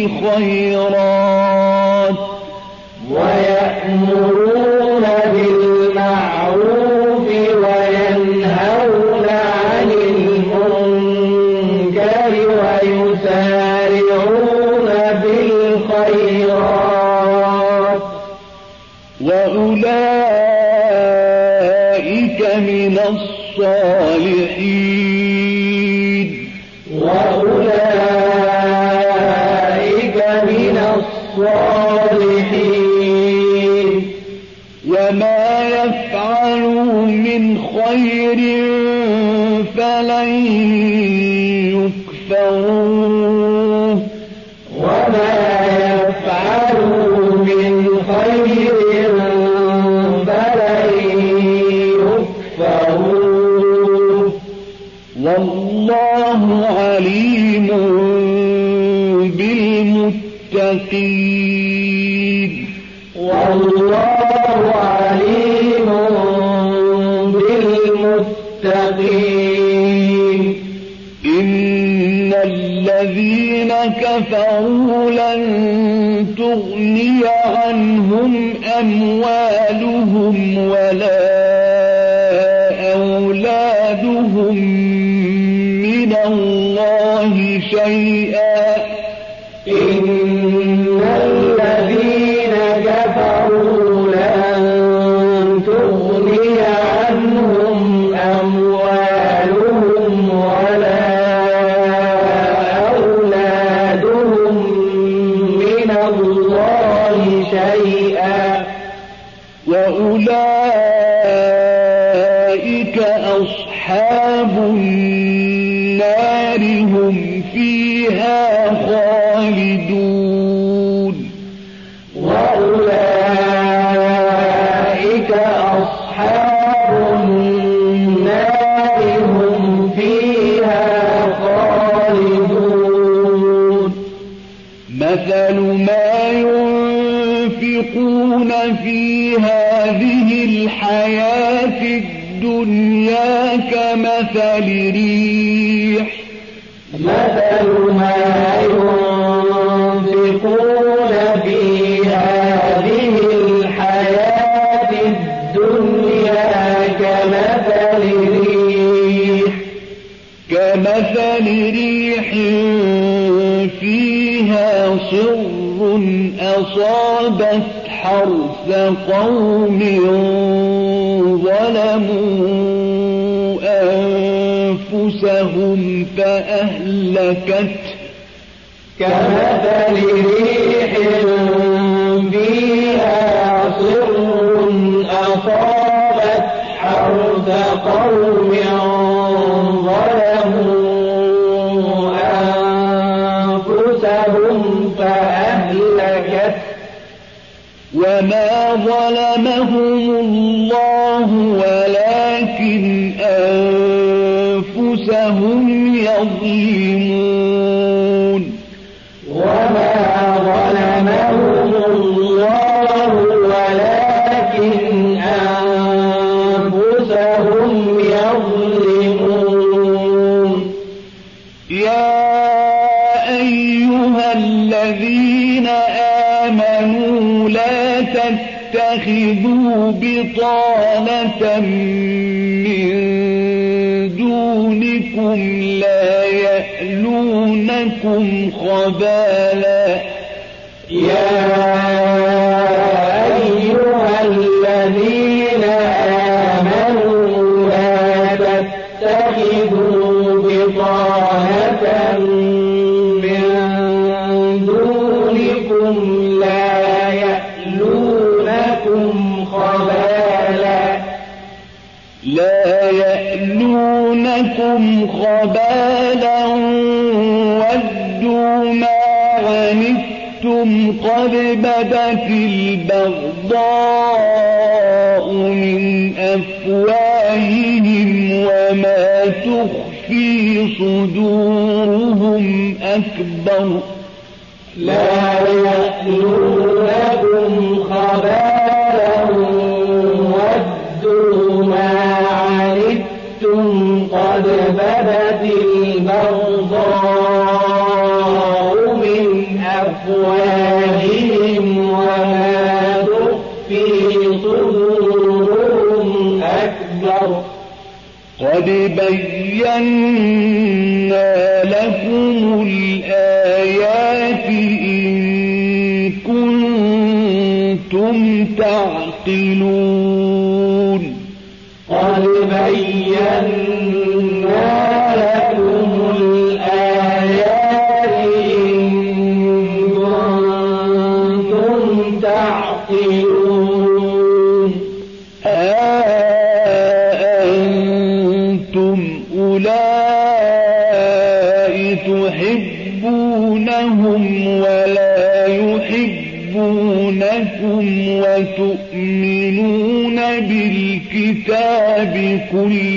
S1: خير كذبت كمثل صدورهم أكبر.
S3: لا يألونكم خبالا ودوا ما عرفتم قد بدت البغضاء من أفواههم وما تخفي صدورهم أكبر.
S1: قد بينا يوقنون 鼓励。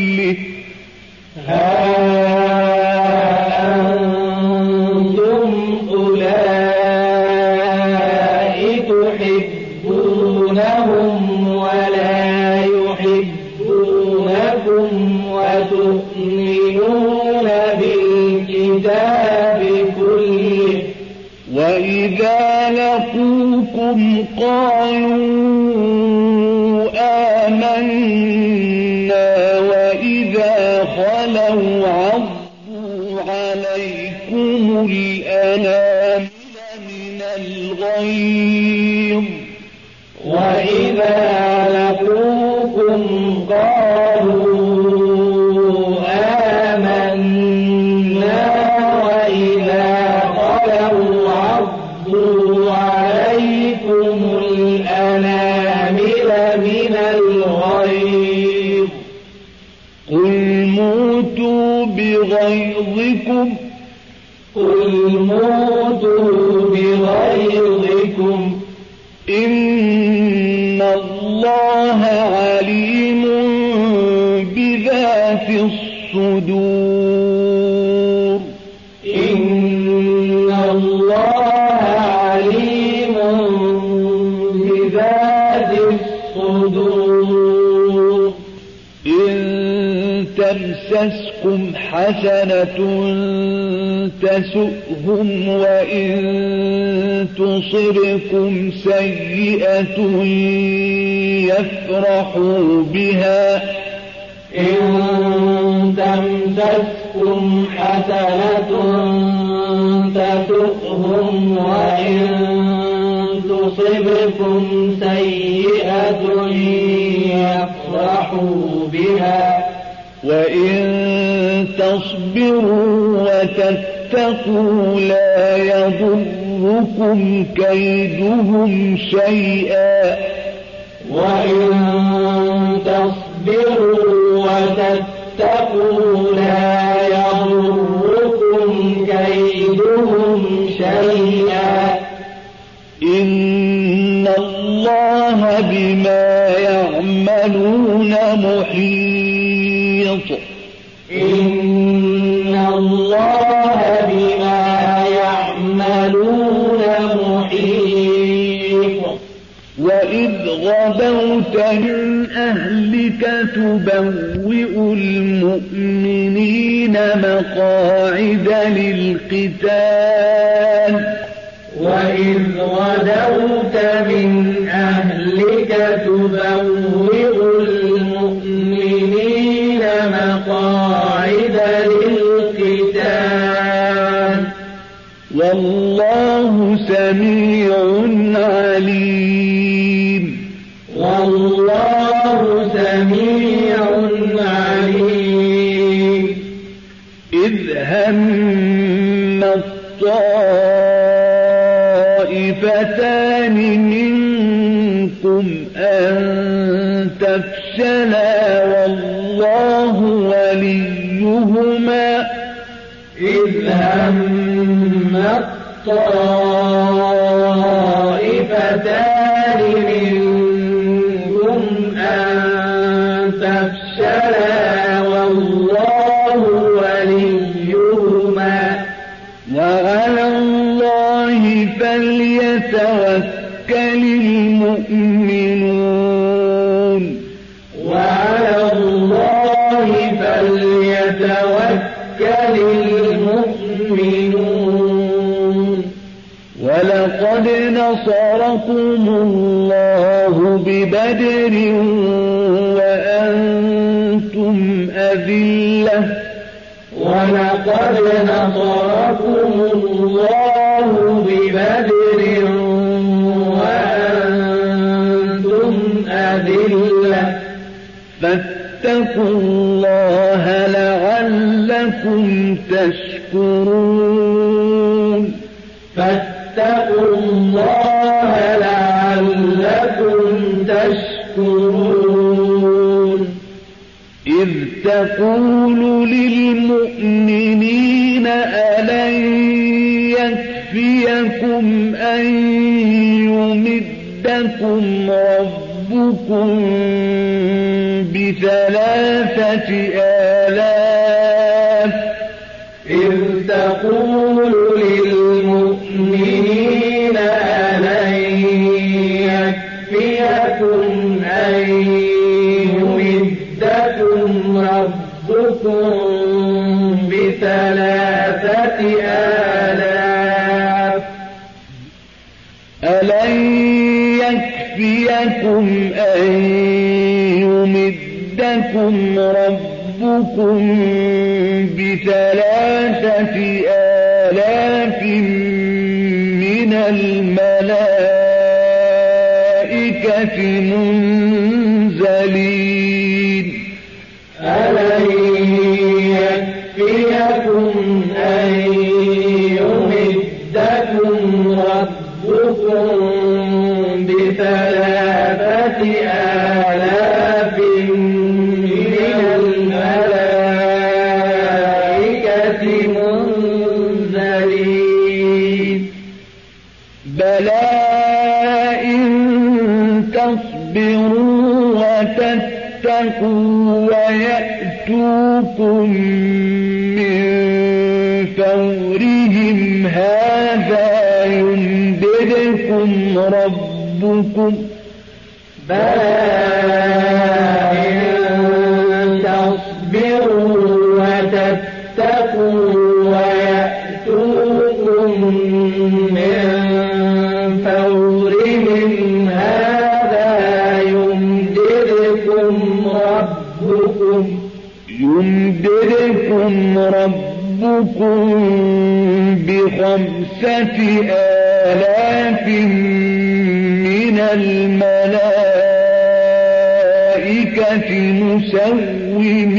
S1: الملائكة مسومين.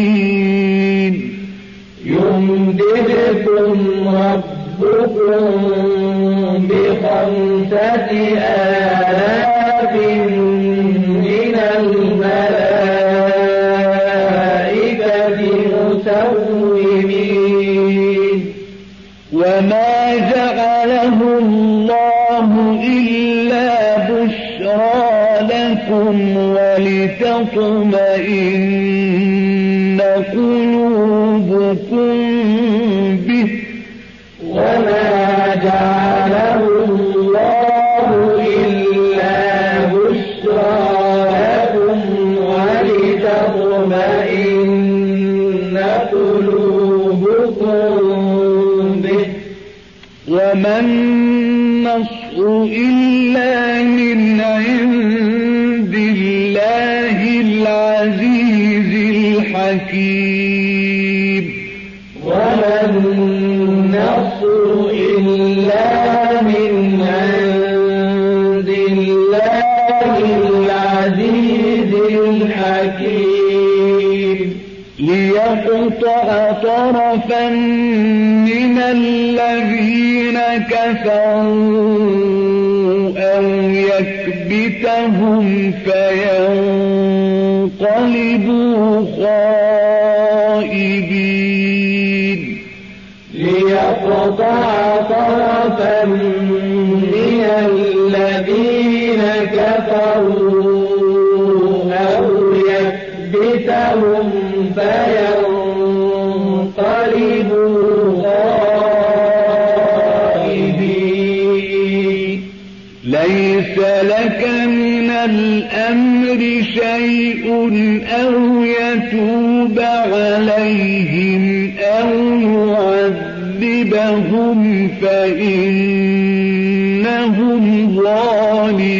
S3: يمددكم ربكم بخمسة آلاف من الملائكة.
S1: ولتطمئن قلوبكم به
S3: وما جعله الله إلا بشرى لكم ولتطمئن قلوبكم به
S1: وما النصر إلا طرفا من الذين كفروا أو يكبتهم فينقلبوا خائبين
S3: ليقطع طرفا من الذين كفروا أو يكبتهم فينقلبوا
S1: شيء أو يتوب عليهم أو يعذبهم فإنهم ظالمون.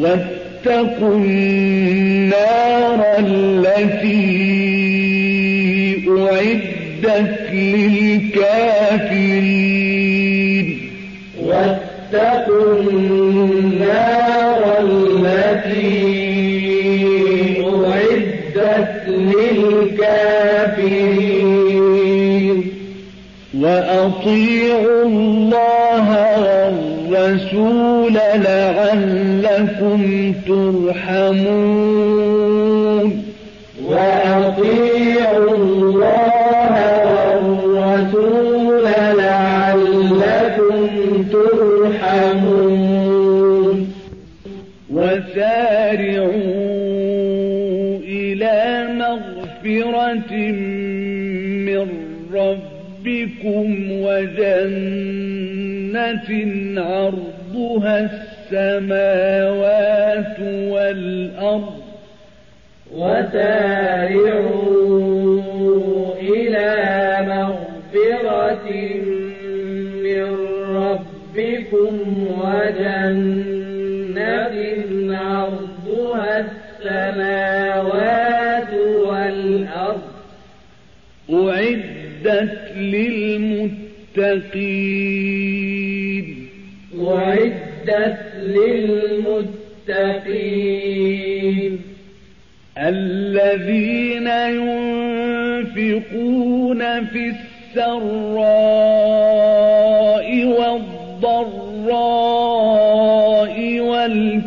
S3: واتقوا
S1: النار التي أعدت للكافرين.
S3: واتقوا النار التي
S1: وأطيعوا الله والرسول لعلكم ترحمون.
S2: وأطيعوا
S1: ربكم وجنة عرضها السماوات والأرض
S2: وسارعوا إلى مغفرة من ربكم وجنة عرضها السماوات والأرض
S1: أعدت للمتقين.
S2: أعدت للمتقين.
S1: الذين ينفقون في السراء والضراء والكاظمين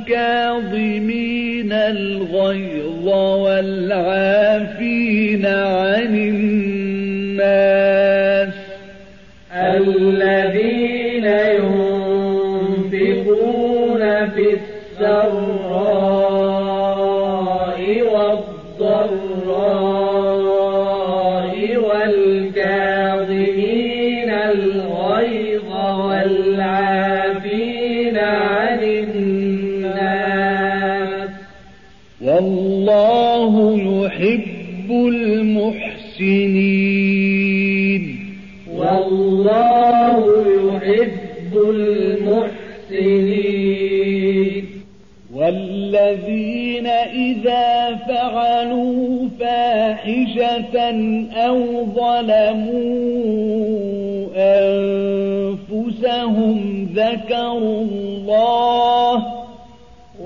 S1: الغيظ والعافين عن الناس يحب المحسنين.
S2: والله يحب المحسنين.
S1: والذين إذا فعلوا فاحشة أو ظلموا أنفسهم ذكروا الله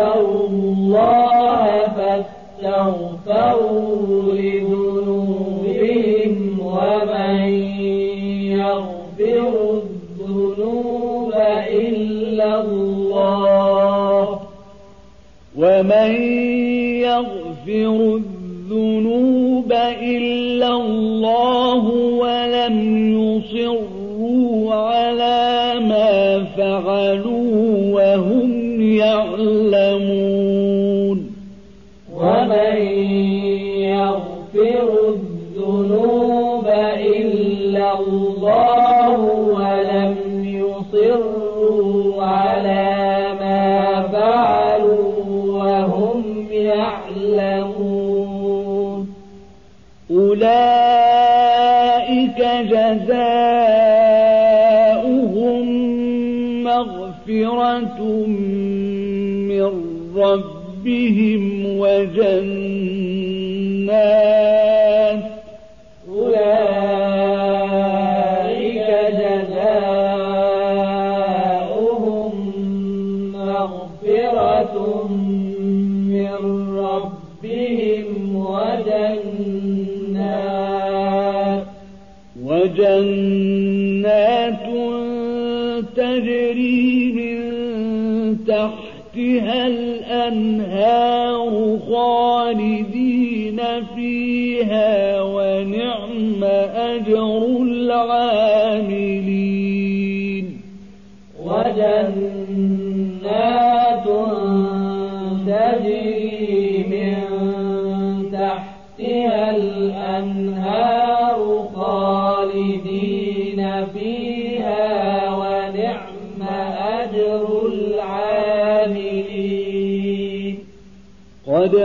S2: ذكروا الله فاستغفروا لذنوبهم ومن يغفر الذنوب إلا الله
S1: ومن يغفر الذنوب إلا الله ولم يصروا على ما فعلوا يعلمون.
S2: ومن يغفر الذنوب إلا الله ولم يصروا على ما فعلوا وهم يعلمون.
S1: أولئك جزاؤهم مغفرة ربهم وجنات تحتها الأنهار خالدين فيها ونعم أجر العاملين.
S2: وجنات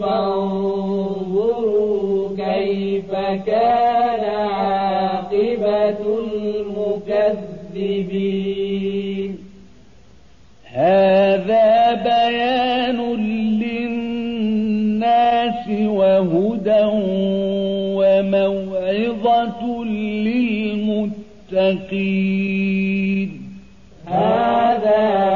S2: فانظروا كيف كان عاقبة المكذبين؟
S1: هذا بيان للناس وهدى وموعظة للمتقين.
S2: هذا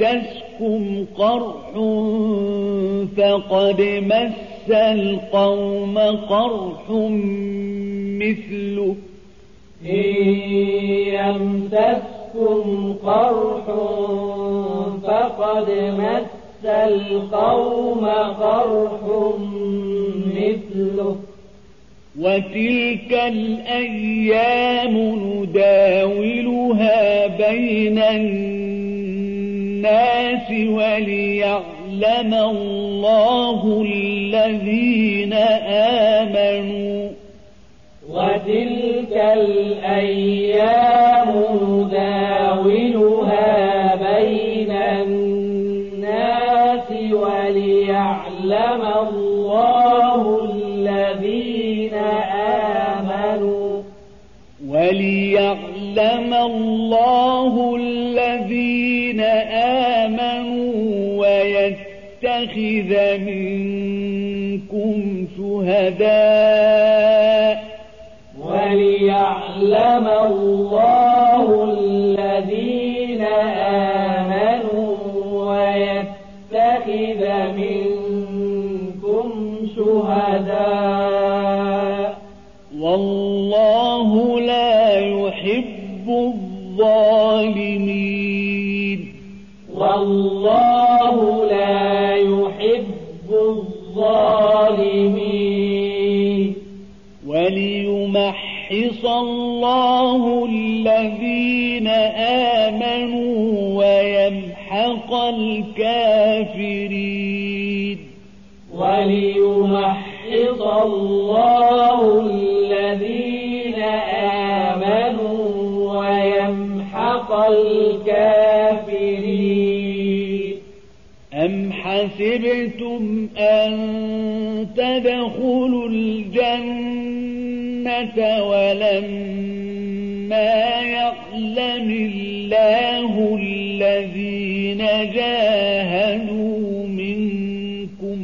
S1: يمسسكم قرح فقد مس القوم قرح مثله.
S2: إن يمسسكم قرح فقد مس القوم قرح مثله.
S1: وتلك الأيام نداولها بين الناس. وليعلم الله الذين آمنوا.
S2: وتلك الأيام نداولها بين الناس وليعلم الله الذين آمنوا.
S1: وليعلم الله الذين آمنوا ويتخذ منكم شهداء
S2: وليعلم الله الذين
S1: والله لا يحب الظالمين. وليمحص الله الذين آمنوا ويمحق الكافرين.
S2: وليمحص الله الذين آمنوا ويمحق الكافرين.
S1: أم حسبتم أن تدخلوا الجنة ولما يعلم الله الذين جاهدوا منكم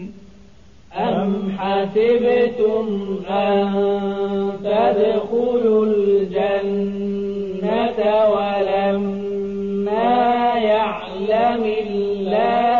S2: أم حسبتم أن تدخلوا الجنة ولما يعلم الله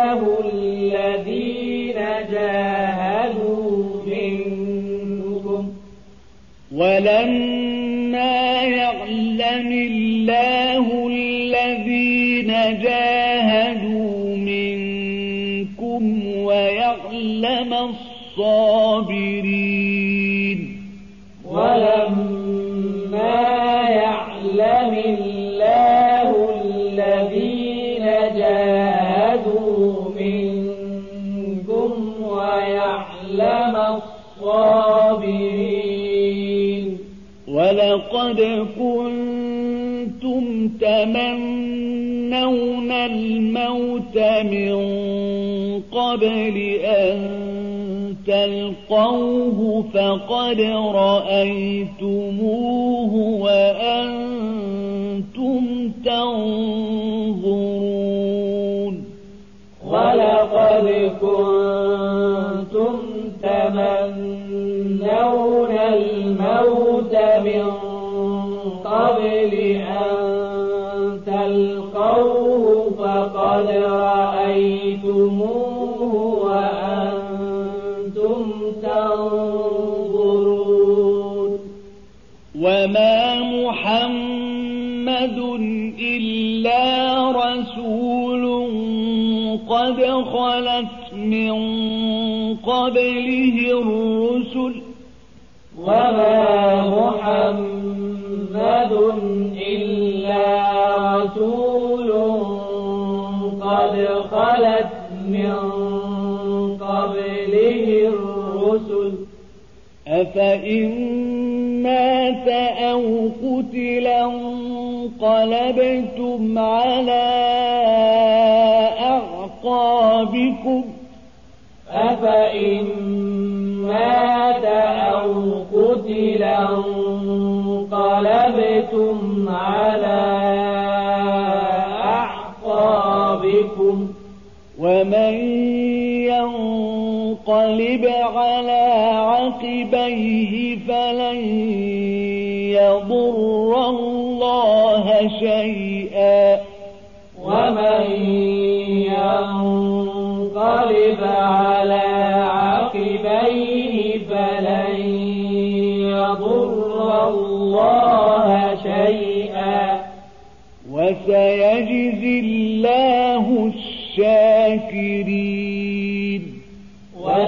S1: فقد رأيتموه ينقلب على عقبيه فلن يضر الله شيئا.
S3: ومن ينقلب على عقبيه فلن يضر الله شيئا.
S1: وسيجزي الله الشاكرين.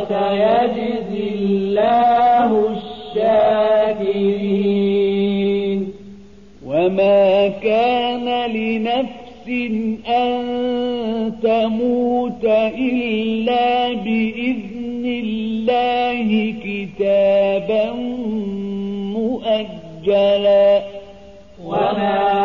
S3: وسيجزي الله الشاكرين.
S1: وما كان لنفس أن تموت إلا بإذن الله كتابا مؤجلا.
S3: وما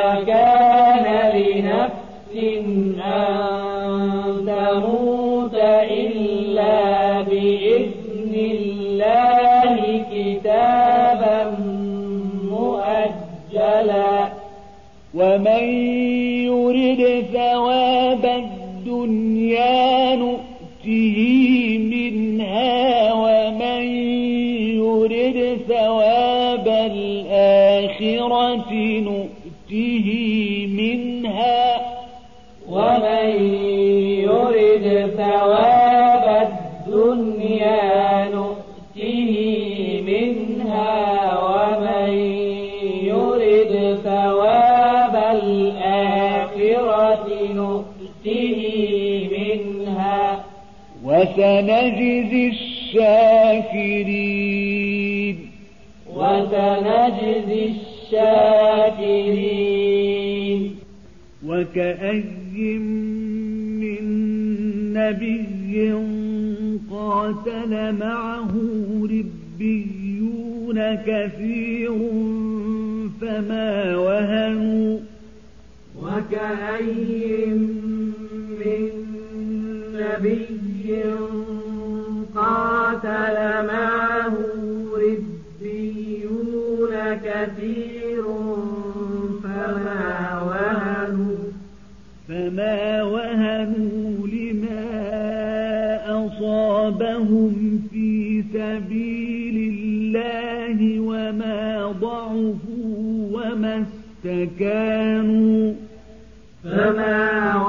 S1: يرد ثواب الدنيا نؤته منها ومن يرد ثواب الآخرة نؤته منها وسنجزي الشاكرين.
S3: وسنجزي الشاكرين.
S1: وكأي نبي قاتل معه ربيون كثير فما وهنوا
S3: وكأي من نبي قاتل معه ربيون كثير فما وهنوا
S1: فما وهنوا أصابهم في سبيل الله وما ضعفوا وما استكانوا.
S3: فما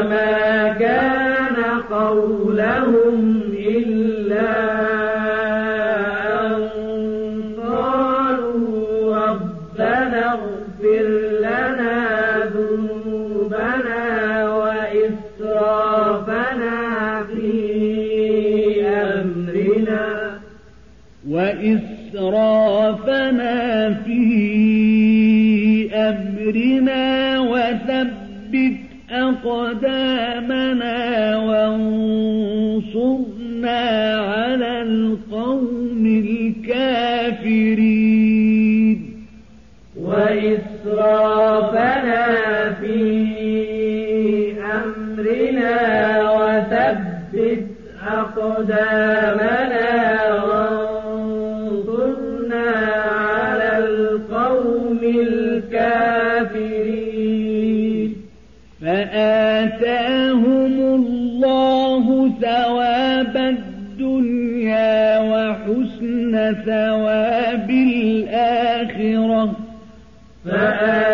S3: وما كان قولهم
S1: أقدامنا وانصرنا على القوم الكافرين.
S3: وإسرافنا في أمرنا وثبت أقدامنا.
S1: فآتاهم الله ثواب الدنيا وحسن ثواب الآخرة.
S3: فآتاهم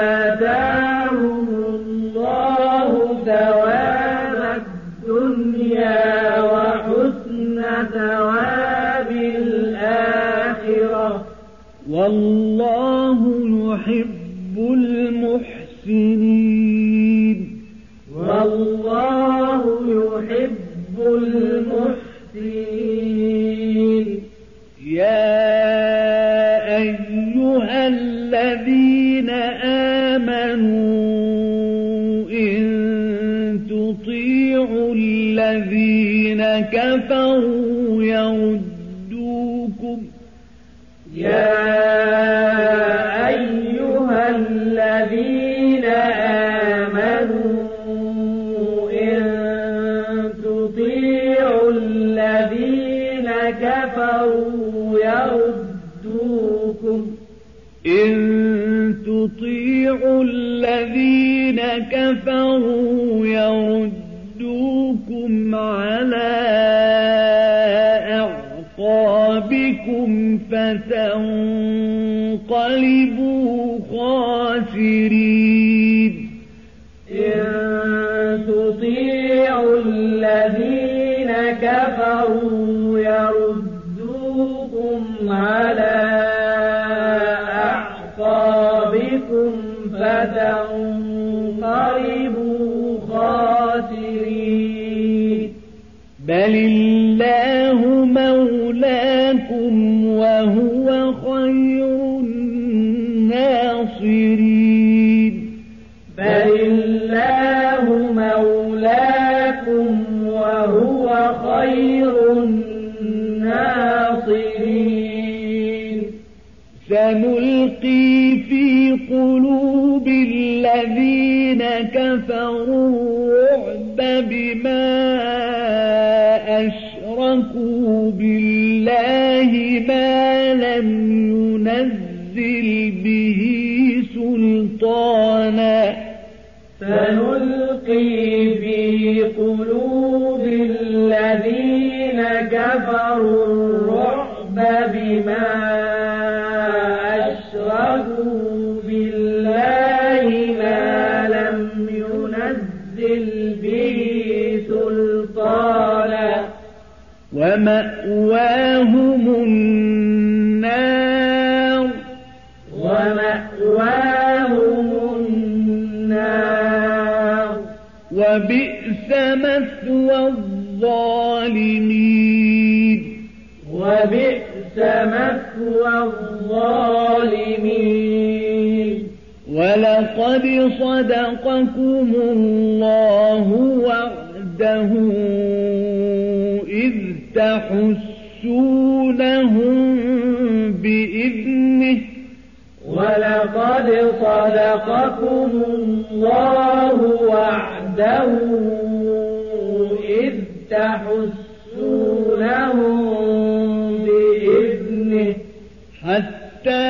S1: فتنقلبوا سنلقي في قلوب الذين كفروا الرعب بما أشركوا بالله ما لم ينزل به سلطانا.
S3: سنلقي في قلوب الذين كفروا
S1: ومأواهم النار.
S3: ومأواهم النار.
S1: وبئس مثوى الظالمين.
S3: وبئس مثوى الظالمين.
S1: ولقد صدقكم الله وعده تحسونهم بإذنه
S3: ولقد صدقكم الله وعده إذ تحسونهم بإذنه.
S1: حتى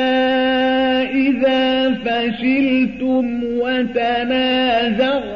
S1: إذا فشلتم وتنازعتم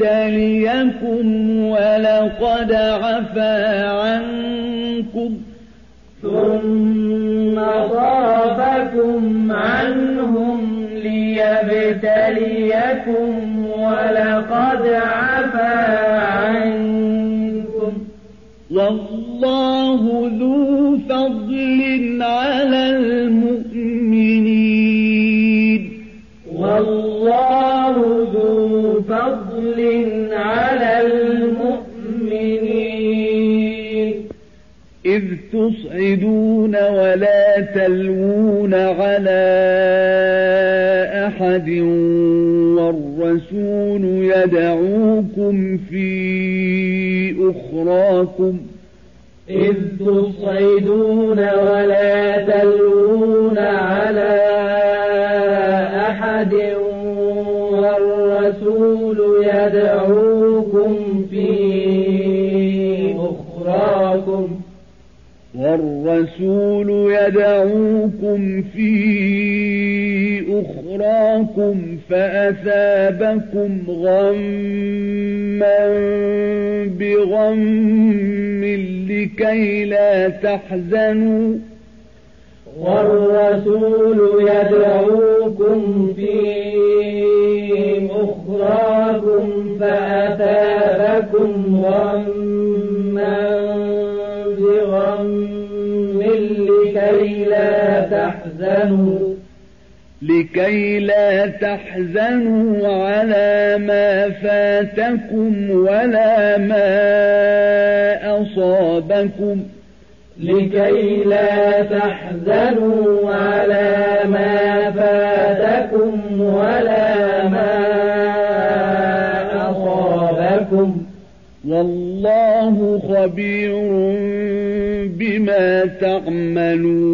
S1: ليبتليكم ولقد عفا عنكم.
S3: ثم صرفكم عنهم ليبتليكم ولقد عفا
S1: إذ تصعدون ولا تلوون على أحد والرسول يدعوكم في أخراكم
S3: إذ تصعدون ولا تلوون على أحد والرسول يدعوكم
S1: والرسول يدعوكم في أخراكم فأثابكم غما بغم لكي لا تحزنوا.
S3: والرسول يدعوكم في أخراكم فأثابكم غما تحزنوا
S1: لكي لا تحزنوا على ما فاتكم ولا ما أصابكم.
S3: لكي لا تحزنوا على ما فاتكم ولا ما أصابكم.
S1: والله خبير بما تعملون.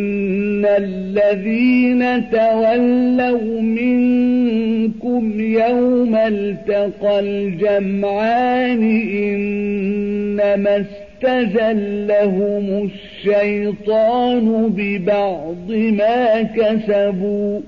S1: الذين تولوا منكم يوم التقى الجمعان إنما استزلهم الشيطان ببعض ما كسبوا.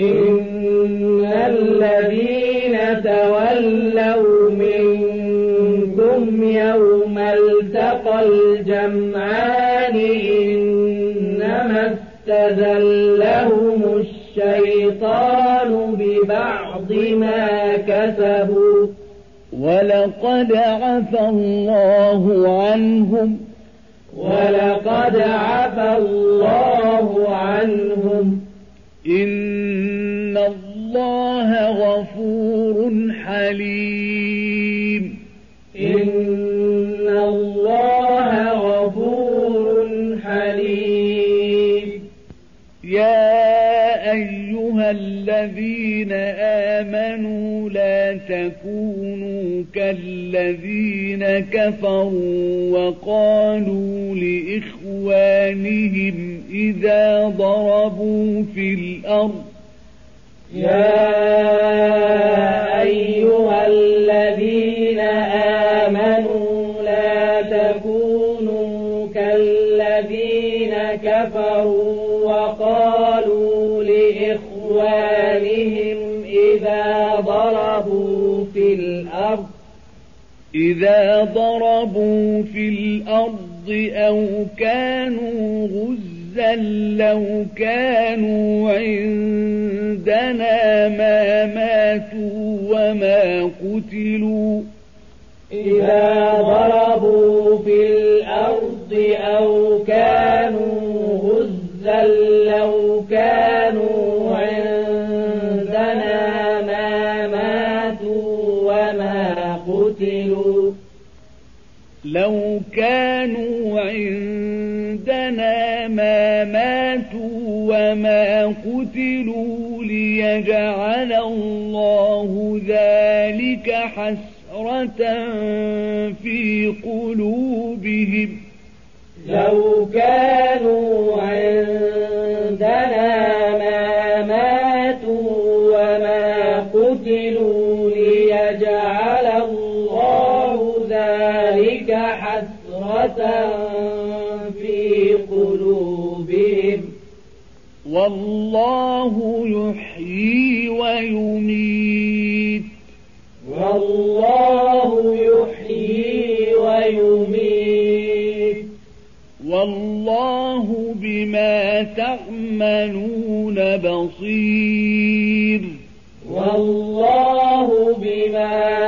S3: إن الذين تولوا منكم يوم التقى الجمعان إنما استزلهم الشيطان ببعض ما كسبوا.
S1: ولقد عفى الله عنهم.
S3: ولقد عفى الله عنهم.
S1: إن الله غفور حليم. الذين آمنوا لا تكونوا كالذين كفروا وقالوا لإخوانهم إذا ضربوا في الأرض
S3: يا أيها الذين آمنوا لا تكونوا كالذين كفروا لإخوانهم إذا ضربوا في الأرض
S1: إذا ضربوا في الأرض أو كانوا غزا لو كانوا عندنا ما ماتوا وما قتلوا
S3: إذا ضربوا في الأرض أو كانوا غزا لو كانوا
S1: كانوا عندنا ما ماتوا وما قتلوا ليجعل الله ذلك حسرة في قلوبهم.
S3: لو كانوا عندنا ما ماتوا وما قتلوا ليجعل الله ذلك حسرة في قلوبهم.
S1: والله يحيي ويميت.
S3: والله يحيي ويميت.
S1: بما تعملون بصير.
S2: والله بما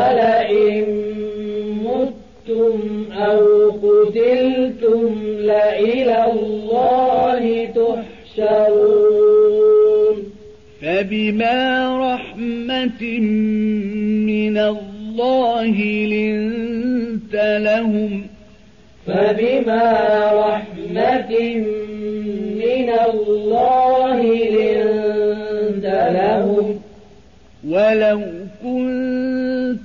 S2: ولئن متم أو قتلتم لإلى الله تحشرون
S1: فبما رحمة من الله لنت لهم
S2: فبما رحمة من الله لنت لهم
S1: ولو كنت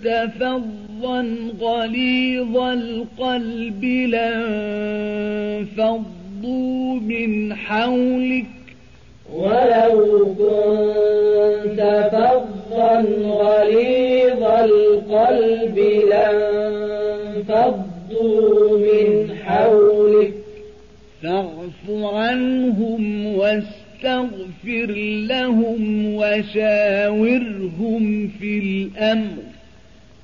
S1: فظا غليظ القلب لانفضوا من حولك.
S2: ولو كنت فظا غليظ القلب لانفضوا من حولك.
S1: فاعف عنهم واستغفر لهم وشاورهم في الأمر.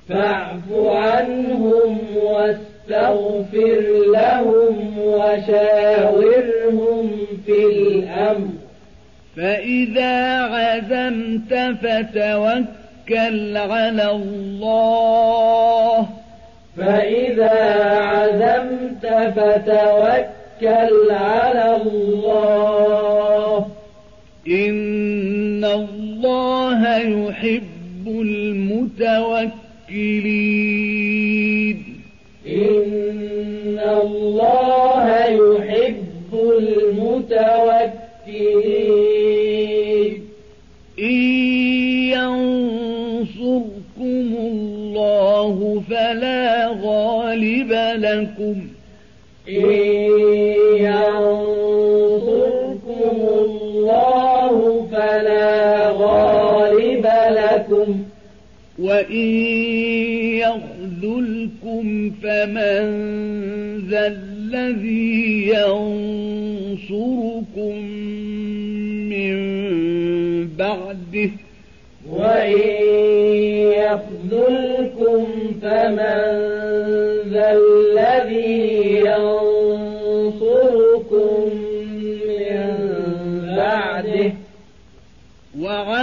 S2: فاعف عنهم واستغفر لهم وشاورهم في الأمر.
S1: فإذا عزمت فتوكل على الله.
S2: فإذا عزمت فتوكل على الله.
S1: إن الله يحب المتوكلين
S2: إن الله يحب المتوكلين.
S1: إن ينصركم الله فلا غالب لكم.
S2: إن
S1: وإن يخذلكم فمن ذا الذي ينصركم من بعده
S2: وإن يخذلكم فمن ذا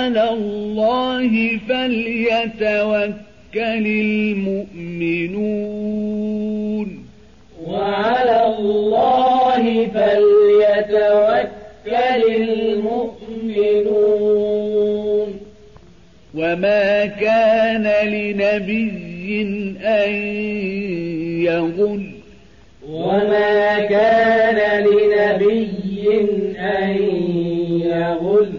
S1: وعلى الله فليتوكل المؤمنون.
S2: وعلى الله فليتوكل المؤمنون.
S1: وما كان لنبي أن يغل.
S2: وما كان لنبي أن يغل.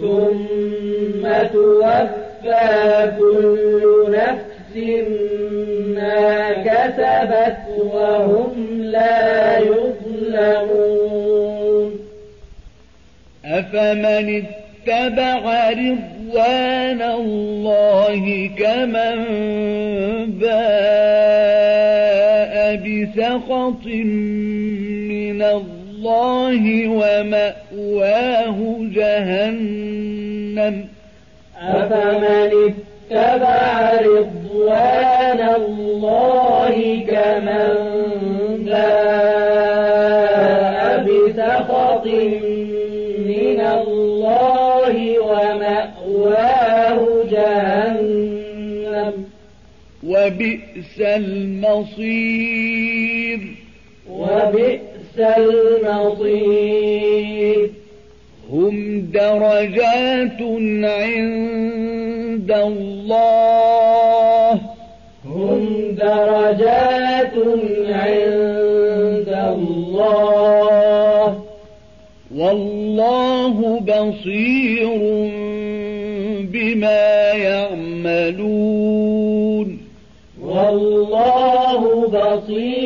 S2: ثم توفى كل نفس ما كسبت وهم لا يظلمون.
S1: أفمن اتبع رضوان الله كمن باء بسخط من الله؟ ومأواه جهنم.
S2: أفمن اتبع رضوان الله كمن باء بسخط من الله ومأواه جهنم؟
S1: وبئس المصير.
S2: وبئس المصير.
S1: هم درجات عند الله.
S2: هم درجات عند الله.
S1: والله بصير بما يعملون.
S2: والله بصير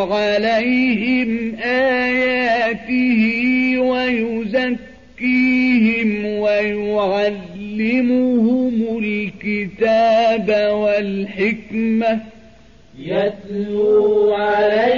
S2: عليهم آياته
S1: ويزكيهم ويعلمهم الكتاب والحكمة.
S2: يتلو عليهم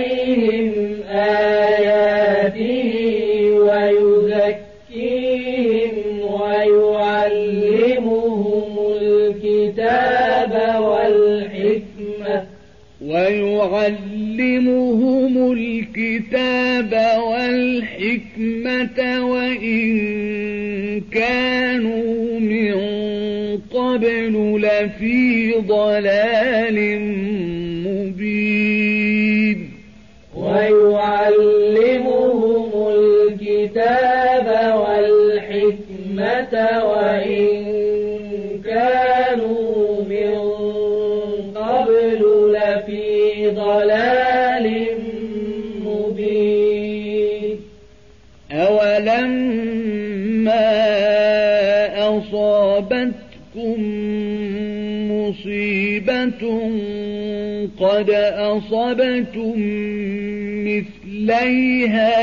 S1: أصبتم مثليها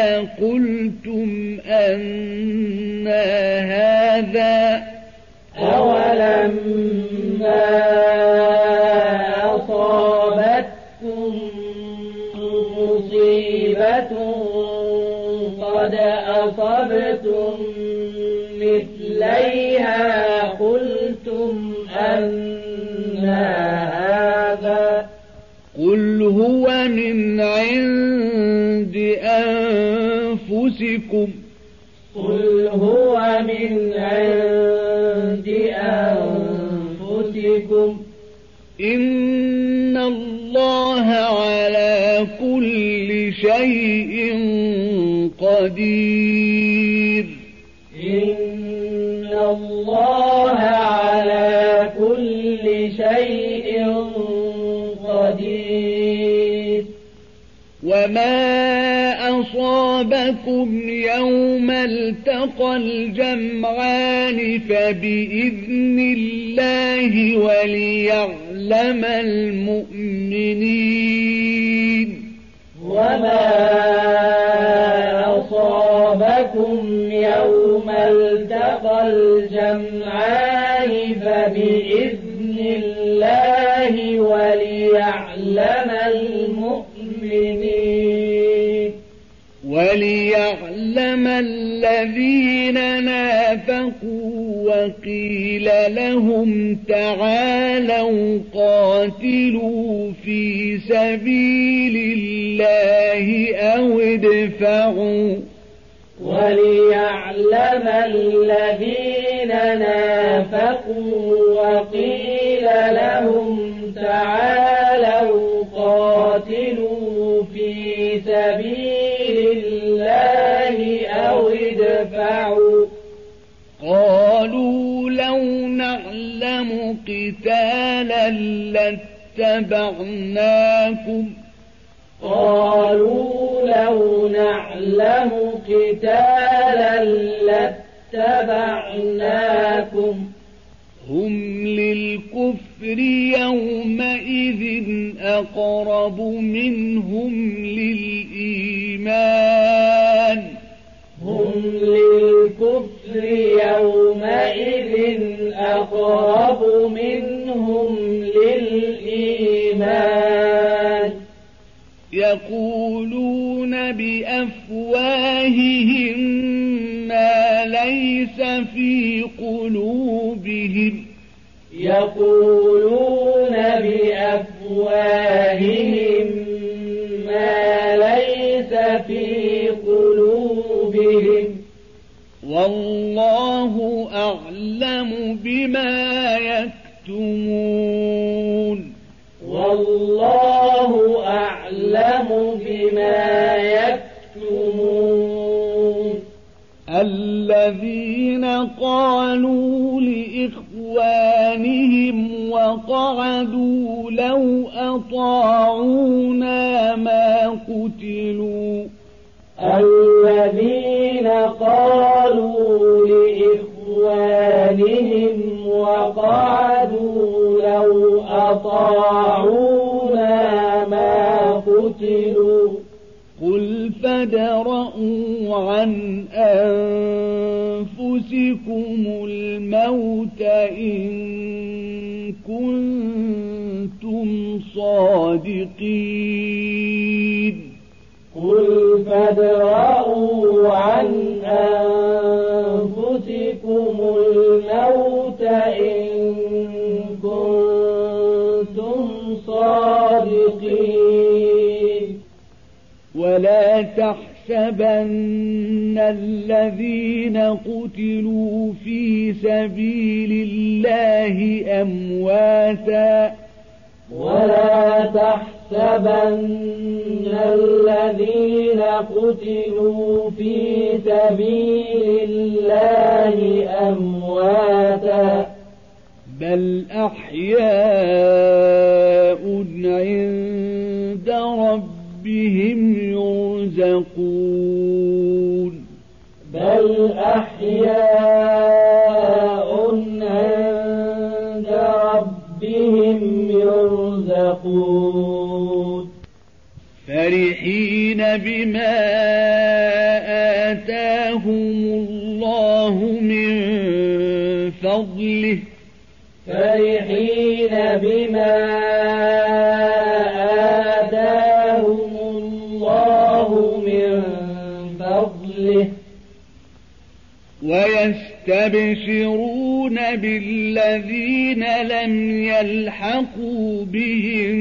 S1: ويستبشرون بالذين لم يلحقوا بهم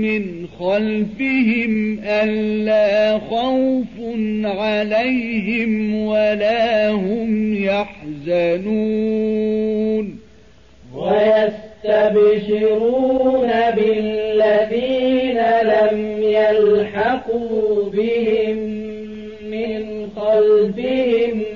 S1: من خلفهم ألا خوف عليهم ولا هم يحزنون.
S3: ويستبشرون بالذين لم يلحقوا بهم من خلفهم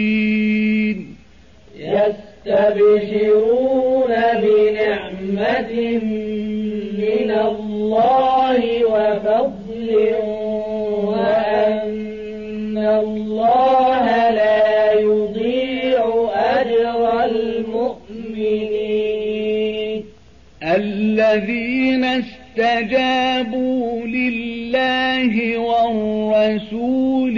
S3: يستبشرون بنعمة من الله وفضل وأن الله لا يضيع أجر المؤمنين.
S1: الذين استجابوا لله والرسول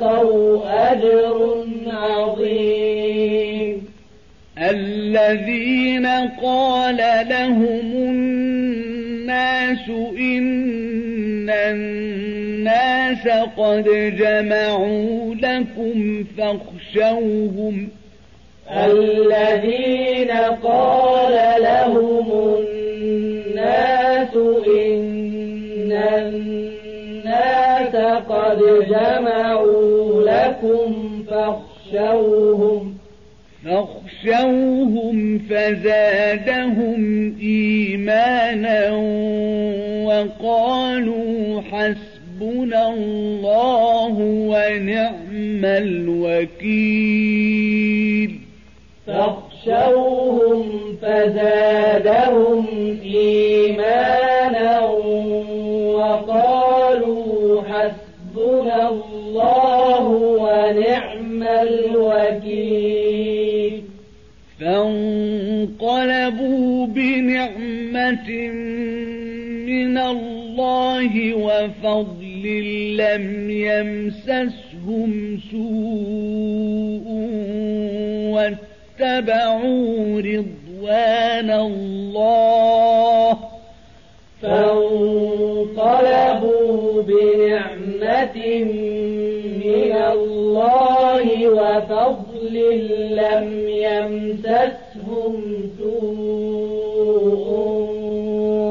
S3: واتقوا أجر عظيم.
S1: الذين قال لهم الناس إن الناس قد جمعوا لكم فاخشوهم.
S3: الذين قال لهم الناس إن قد جمعوا لكم فاخشوهم.
S1: فاخشوهم فزادهم إيمانا وقالوا حسبنا الله ونعم الوكيل.
S3: فاخشوهم فزادهم إيمانا ونعم الوكيل.
S1: فانقلبوا بنعمة من الله وفضل لم يمسسهم سوء واتبعوا رضوان الله.
S3: فانقلبوا بنعمة من الله وفضل لم يمسسهم سوء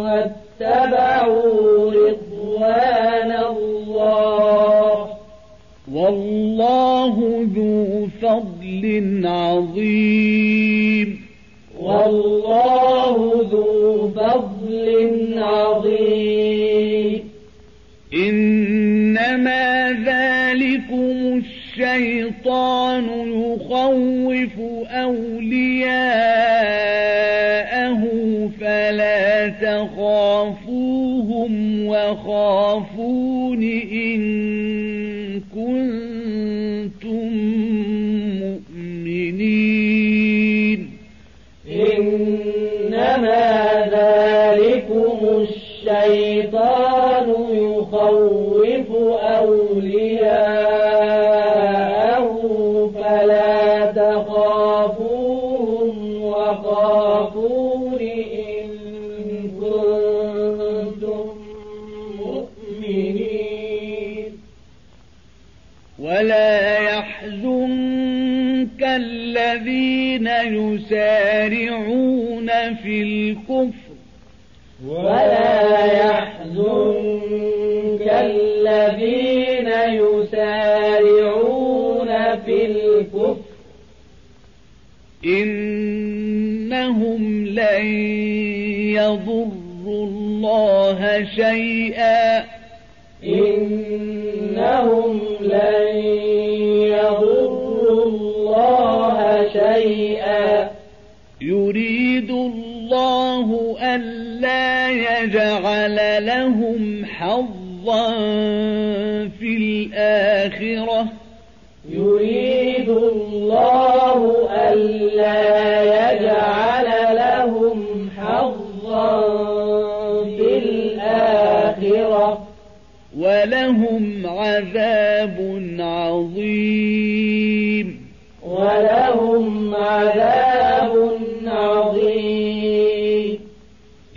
S3: واتبعوا رضوان الله.
S1: والله ذو فضل عظيم.
S3: والله ذو فضل عظيم.
S1: إنما الشيطان يخوف أولياءه فلا تخافوهم وخافون إن الذين يسارعون في الكفر.
S3: ولا يحزنك الذين يسارعون في الكفر.
S1: إنهم لن يضروا الله شيئا.
S3: إنهم شيئا.
S1: يريد الله ألا يجعل لهم حظا في الآخرة.
S3: يريد الله ألا يجعل لهم حظا في الآخرة.
S1: ولهم عذاب عظيم.
S3: عذاب عظيم.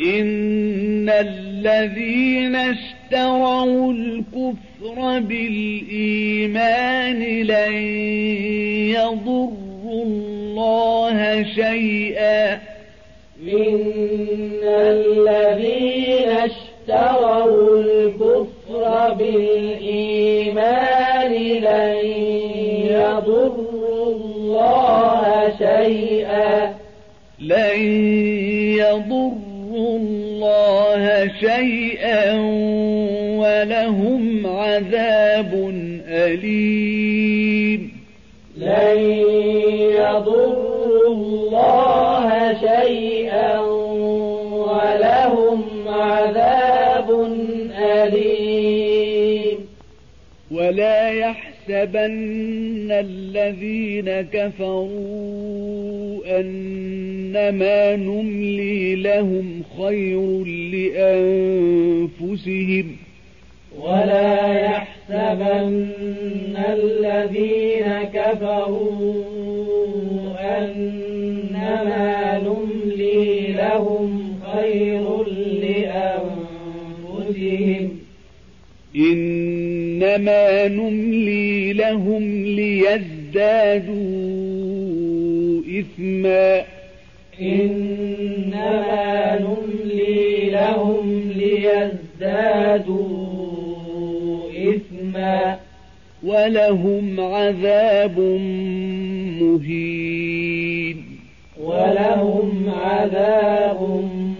S1: إن الذين اشتروا الكفر بالإيمان لن يضروا الله شيئا.
S3: إن الذين اشتروا الكفر بالإيمان لن يضروا الله شيئا.
S1: لن يضروا الله شيئا ولهم عذاب أليم.
S3: لن يضروا الله شيئا.
S1: يحسبن الذين كفروا أنما نملي لهم خير لأنفسهم.
S3: ولا يحسبن الذين كفروا أنما نملي لهم خير لأنفسهم.
S1: إنما نملي لهم ليزدادوا إثما.
S3: إنما نملي لهم ليزدادوا إثما.
S1: ولهم عذاب مهين.
S3: ولهم عذاب مهين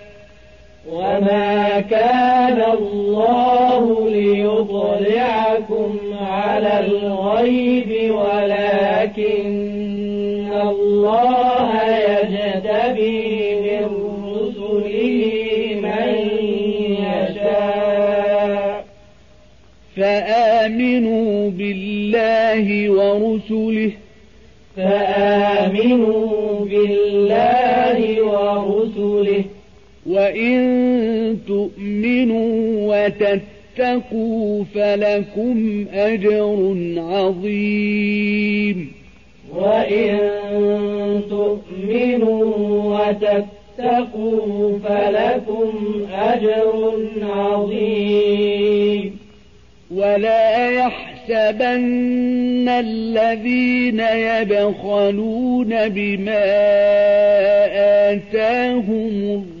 S3: وما كان الله ليطلعكم على الغيب ولكن الله يجتبي من رسله من يشاء.
S1: فآمنوا بالله ورسله.
S3: فآمنوا بالله ورسله.
S1: وإن تؤمنوا وتتقوا فلكم أجر عظيم.
S3: وإن تؤمنوا وتتقوا فلكم أجر عظيم.
S1: ولا يحسبن الذين يبخلون بما آتاهم الله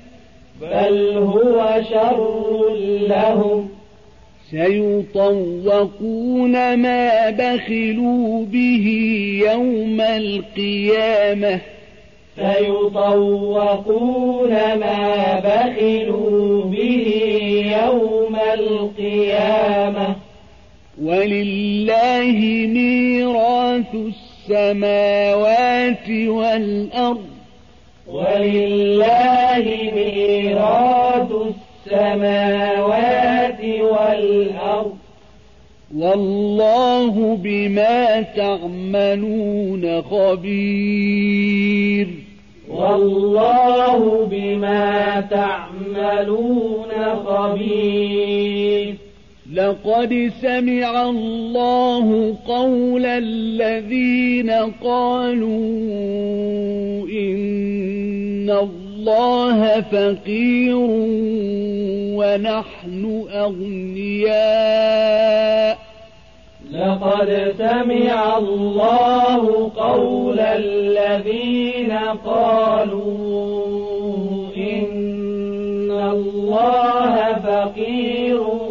S3: بل هو شر لهم.
S1: سيطوقون ما بخلوا به يوم القيامة.
S3: سيطوقون ما بخلوا به يوم القيامة.
S1: ولله ميراث السماوات والأرض.
S3: ولله ميراث السماوات والأرض.
S1: والله بما تعملون خبير.
S3: والله بما تعملون خبير.
S1: لقد سمع الله قول الذين قالوا إن الله فقير ونحن أغنياء.
S3: لقد سمع الله قول الذين قالوا إن الله فقير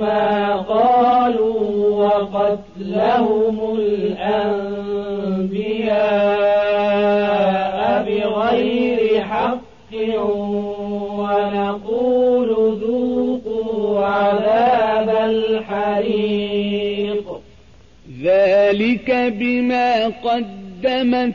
S3: ما قالوا وقتلهم الأنبياء بغير حق ونقول ذوقوا عذاب الحريق
S1: ذلك بما قدمت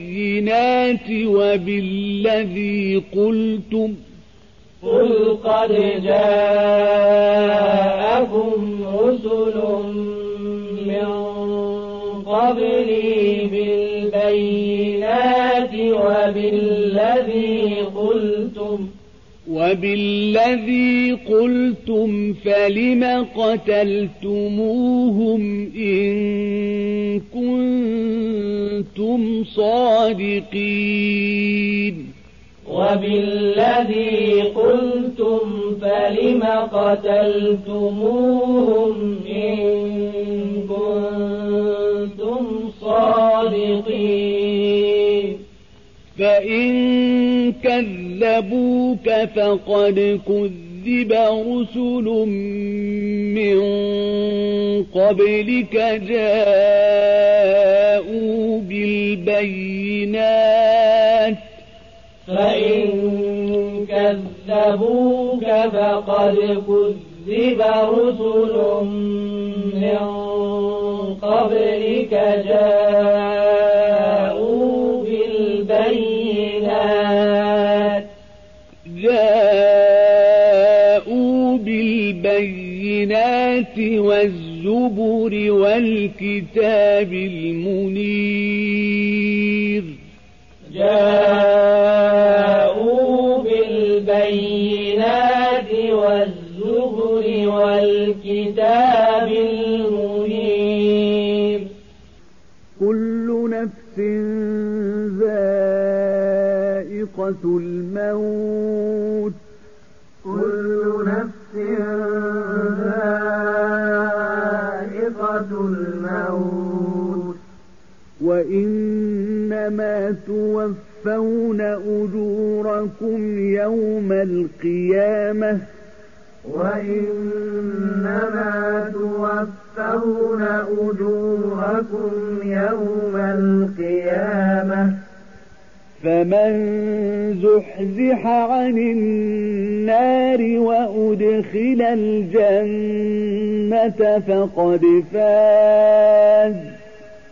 S1: بالبينات وبالذي قلتم
S3: قل قد جاءكم رسل من قبلي وبالذي قلتم
S1: فلم قتلتموهم إن كنتم صادقين.
S3: وبالذي قلتم فلم قتلتموهم إن كنتم صادقين.
S1: فإن كذبوك فقد كذب رسل من قبلك جاءوا بالبينات
S3: فإن كذبوك فقد كذب رسل من قبلك جاءوا بالبينات
S1: والزبر والكتاب المنير.
S3: جاءوا بالبينات والزبر والكتاب المنير.
S1: كل نفس ذائقة الموت. وإنما توفون أجوركم يوم القيامة.
S3: وإنما توفون أجوركم يوم القيامة.
S1: فمن زحزح عن النار وأدخل الجنة فقد فاز.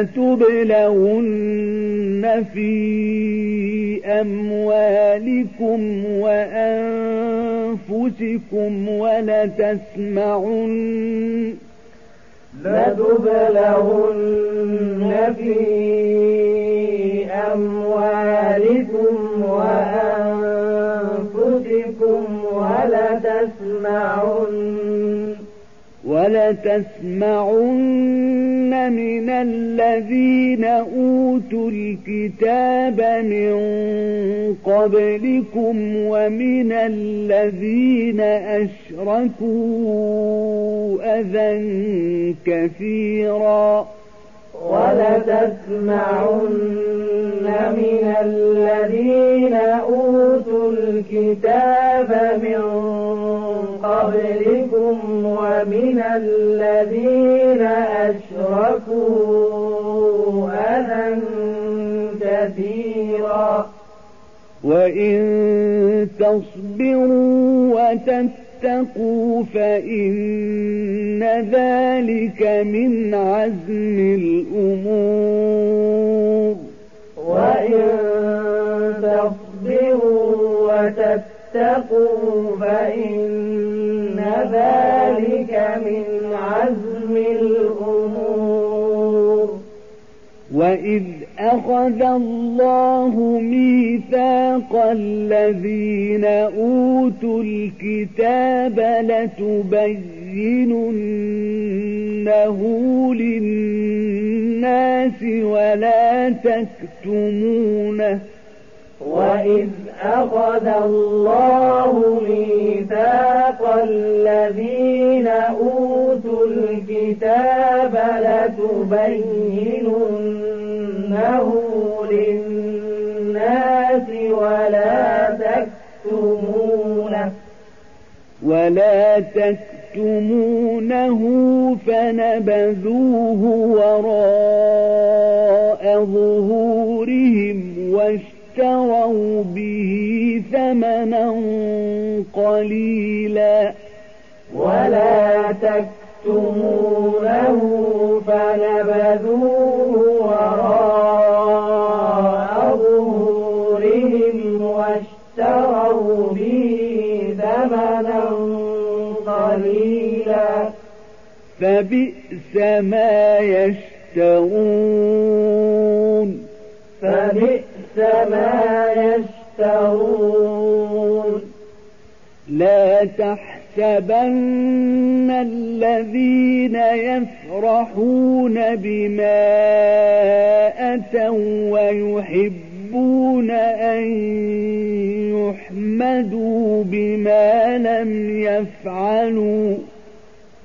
S1: لتبلون في أموالكم وأنفسكم ولتسمعن
S3: لتبلغن في أموالكم وأنفسكم ولتسمعن
S1: ولتسمعن من الذين أوتوا الكتاب من قبلكم ومن الذين أشركوا أذى كثيرا.
S3: ولتسمعن من الذين أوتوا الكتاب من قبلكم ومن الذين أشركوا أذى كثيرا.
S1: وإن تصبروا وتتقوا فإن ذلك من عزم الأمور.
S3: وإن تصبروا وتتقوا فإن ذلك من عزم الأمور.
S1: وإذ أخذ الله ميثاق الذين أوتوا الكتاب لتبيننه للناس ولا تكتمونه
S3: وإذ أخذ الله ميثاق الذين أوتوا الكتاب لتبيننه للناس ولا تكتمونه
S1: ولا تكتمونه فنبذوه وراء ظهورهم واشتروا به ثمنا قليلا.
S3: ولا تكتمونه فنبذوه وراء ظهورهم واشتروا به ثمنا قليلا.
S1: فبئس ما يشترون.
S3: فبئس ما يشترون
S1: لا تحسبن الذين يفرحون بما أتوا ويحبون أن يحمدوا بما لم يفعلوا.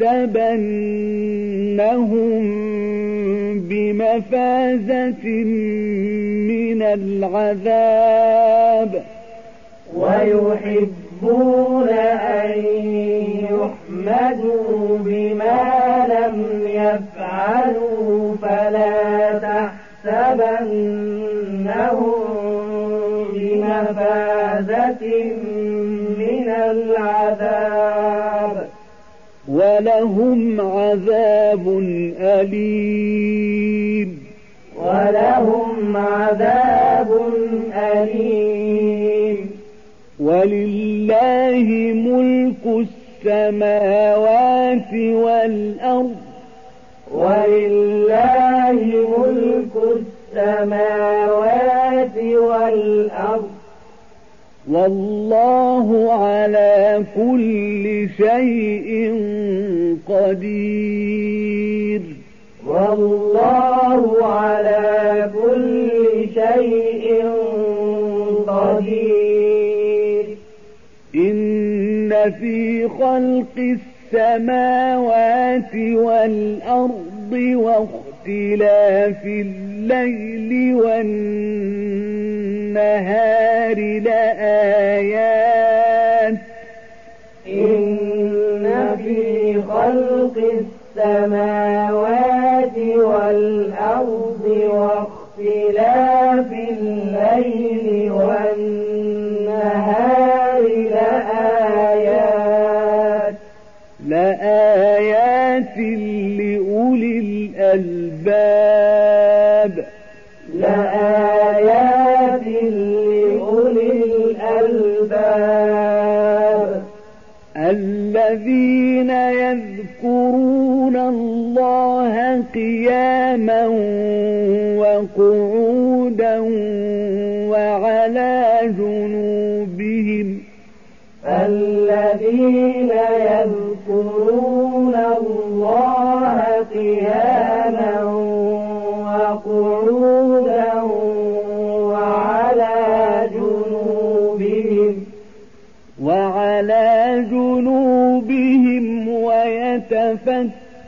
S1: تحسبنهم بمفازة من العذاب.
S3: ويحبون أن يحمدوا بما لم يفعلوا فلا تحسبنهم بمفازة من العذاب.
S1: ولهم عذاب أليم.
S3: ولهم عذاب أليم.
S1: ولله ملك السماوات والأرض.
S3: ولله ملك السماوات والأرض.
S1: والله على كل شيء قدير.
S3: والله على كل شيء قدير.
S1: إن في خلق السماوات والأرض واختلاف واختلاف الليل والنهار لآيات
S3: إن في خلق السماوات والأرض واختلاف الليل
S1: الألباب.
S3: لآيات لأولي الألباب.
S1: الذين يذكرون الله قياما وقعودا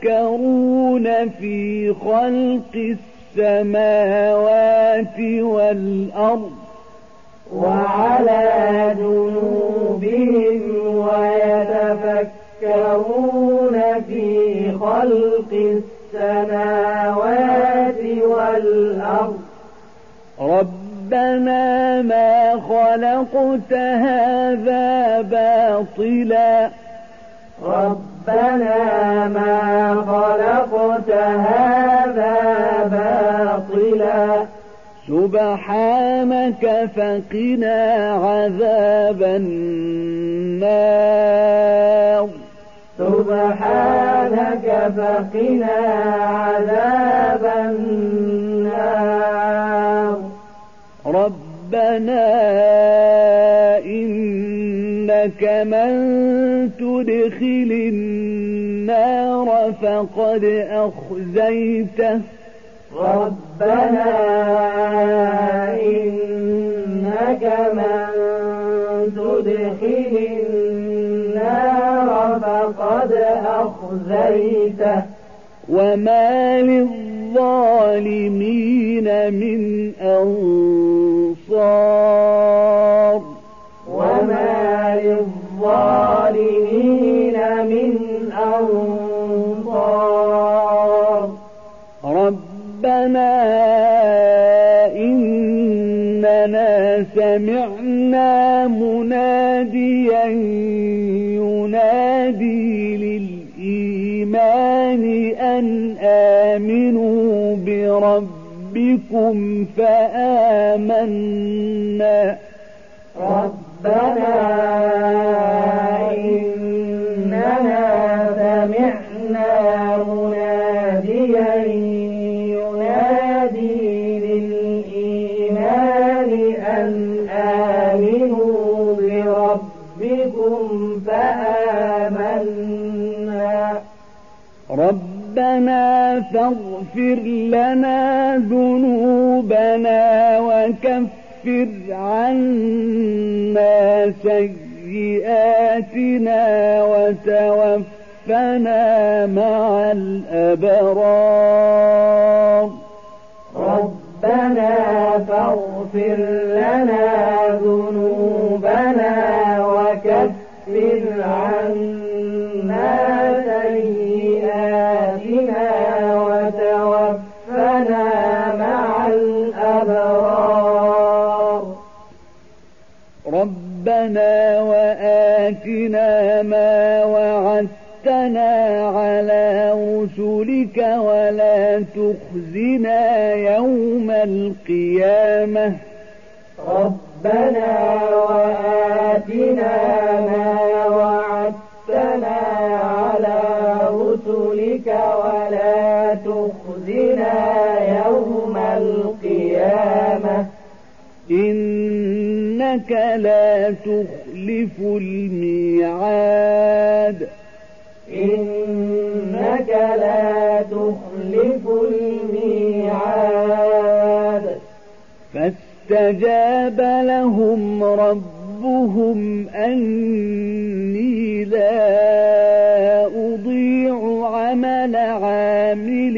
S1: ويتفكرون في خلق السماوات والأرض
S3: وعلى جنوبهم ويتفكرون في خلق السماوات والأرض
S1: ربنا ما خلقت هذا باطلا
S3: ربنا ما خلقت هذا باطلا.
S1: سبحانك فقنا عذاب النار.
S3: سبحانك فقنا عذاب النار.
S1: ربنا إنك من تدخل النار فقد أخزيته
S3: ربنا إنك من تدخل النار فقد أخزيته
S1: وما للظالمين من أنصار ربنا إننا سمعنا مناديا ينادي للإيمان أن آمنوا بربكم فآمنا.
S3: ربنا
S1: ربنا فاغفر لنا ذنوبنا وكفر عنا سيئاتنا وتوفنا مع الأبرار.
S3: ربنا فاغفر لنا ذنوبنا
S1: ربنا وآتنا ما وعدتنا على رسلك ولا تخزنا يوم القيامة.
S3: ربنا وآتنا ما
S1: إنك لا تخلف الميعاد.
S3: إنك لا تخلف الميعاد.
S1: فاستجاب لهم ربهم أني لا أضيع عمل عامل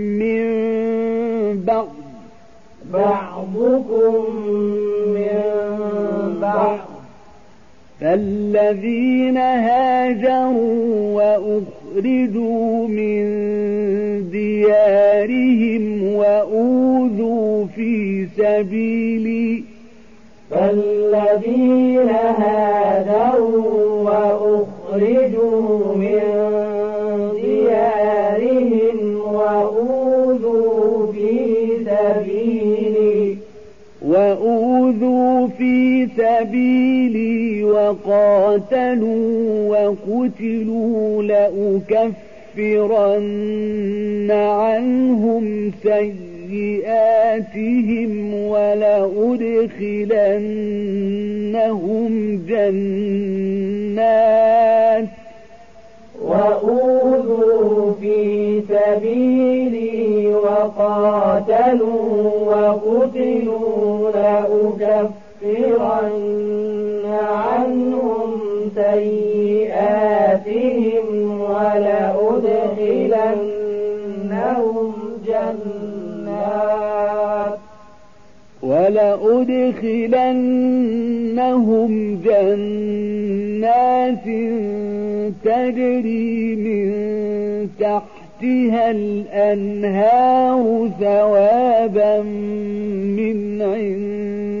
S3: بعضكم من بعض.
S1: فالذين هاجروا وأخرجوا من ديارهم وأوذوا في سبيلي.
S3: فالذين هاجروا وأخرجوا من في سبيلي
S1: وقاتلوا وقتلوا لأكفرن عنهم سيئاتهم ولأدخلنهم جنات
S3: وأوذوا في سبيلي وقاتلوا وقتلوا لأكفرن عنهم سيئاتهم ولأدخلنهم جنات
S1: ولأدخلنهم جنات تجري من تحتها الأنهار ثوابا من عند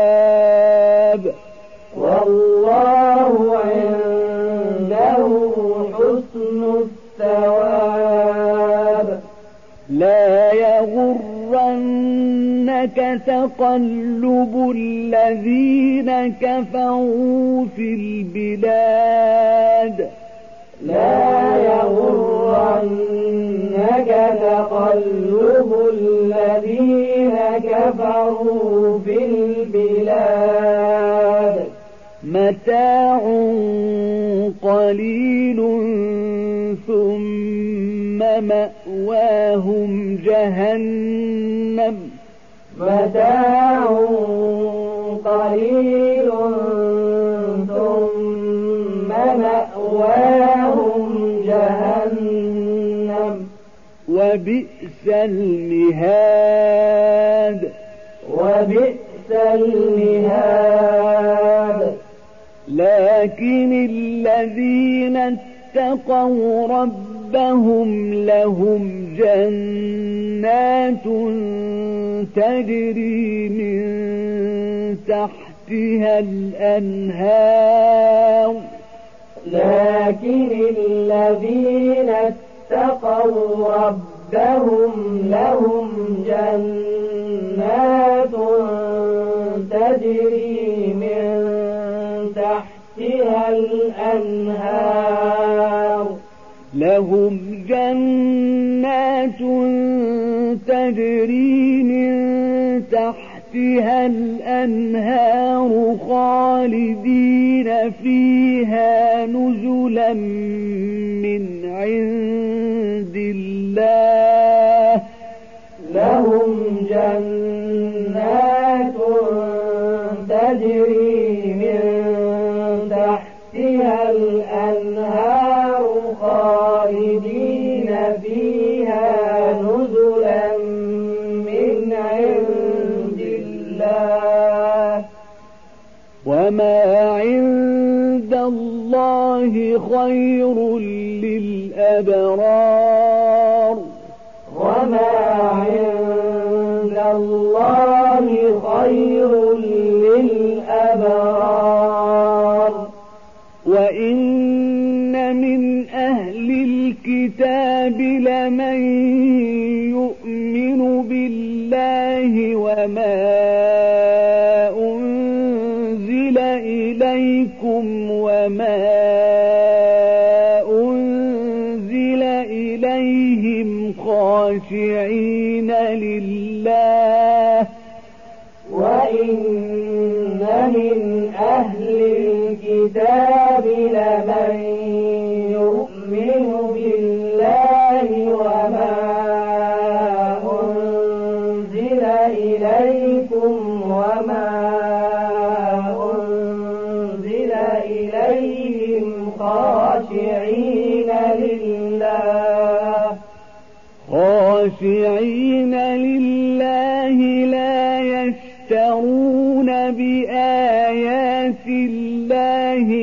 S1: يغرنك تقلب الذين كفروا في البلاد.
S3: لا يغرنك تقلب الذين كفروا في البلاد.
S1: متاع قليل ثم مأواهم جهنم.
S3: متاع قليل ثم مأواهم جهنم.
S1: وبئس المهاد.
S3: وبئس المهاد.
S1: لكن الذين اتقوا ربهم لهم جنات تجري من تحتها الأنهار.
S3: لكن الذين اتقوا ربهم لهم جنات تجري من تحتها الأنهار.
S1: لهم جنات تجري من تحتها الأنهار خالدين فيها نزلا من عند الله.
S3: لهم جنات تجري
S1: وما عند الله خير للأبرار
S3: وما عند الله خير للأبرار
S1: وإن من أهل الكتاب لمن يؤمن بالله وما خاشعين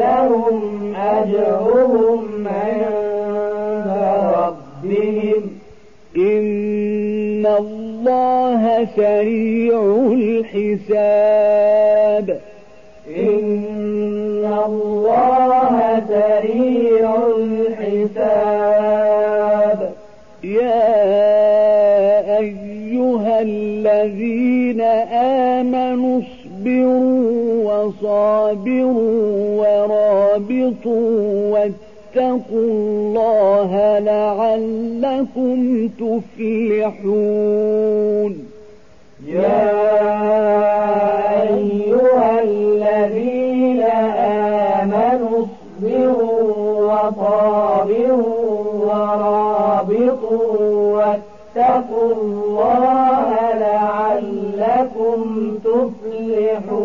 S2: لهم أجرهم عند ربهم.
S1: إن الله سريع الحساب.
S2: إن الله سريع الحساب.
S1: يا أيها الذين آمنوا اصبروا وصابروا وارتبطوا واتقوا الله لعلكم تفلحون.
S2: يا أيها الذين آمنوا اصبروا وصابروا ورابطوا واتقوا الله لعلكم تفلحون.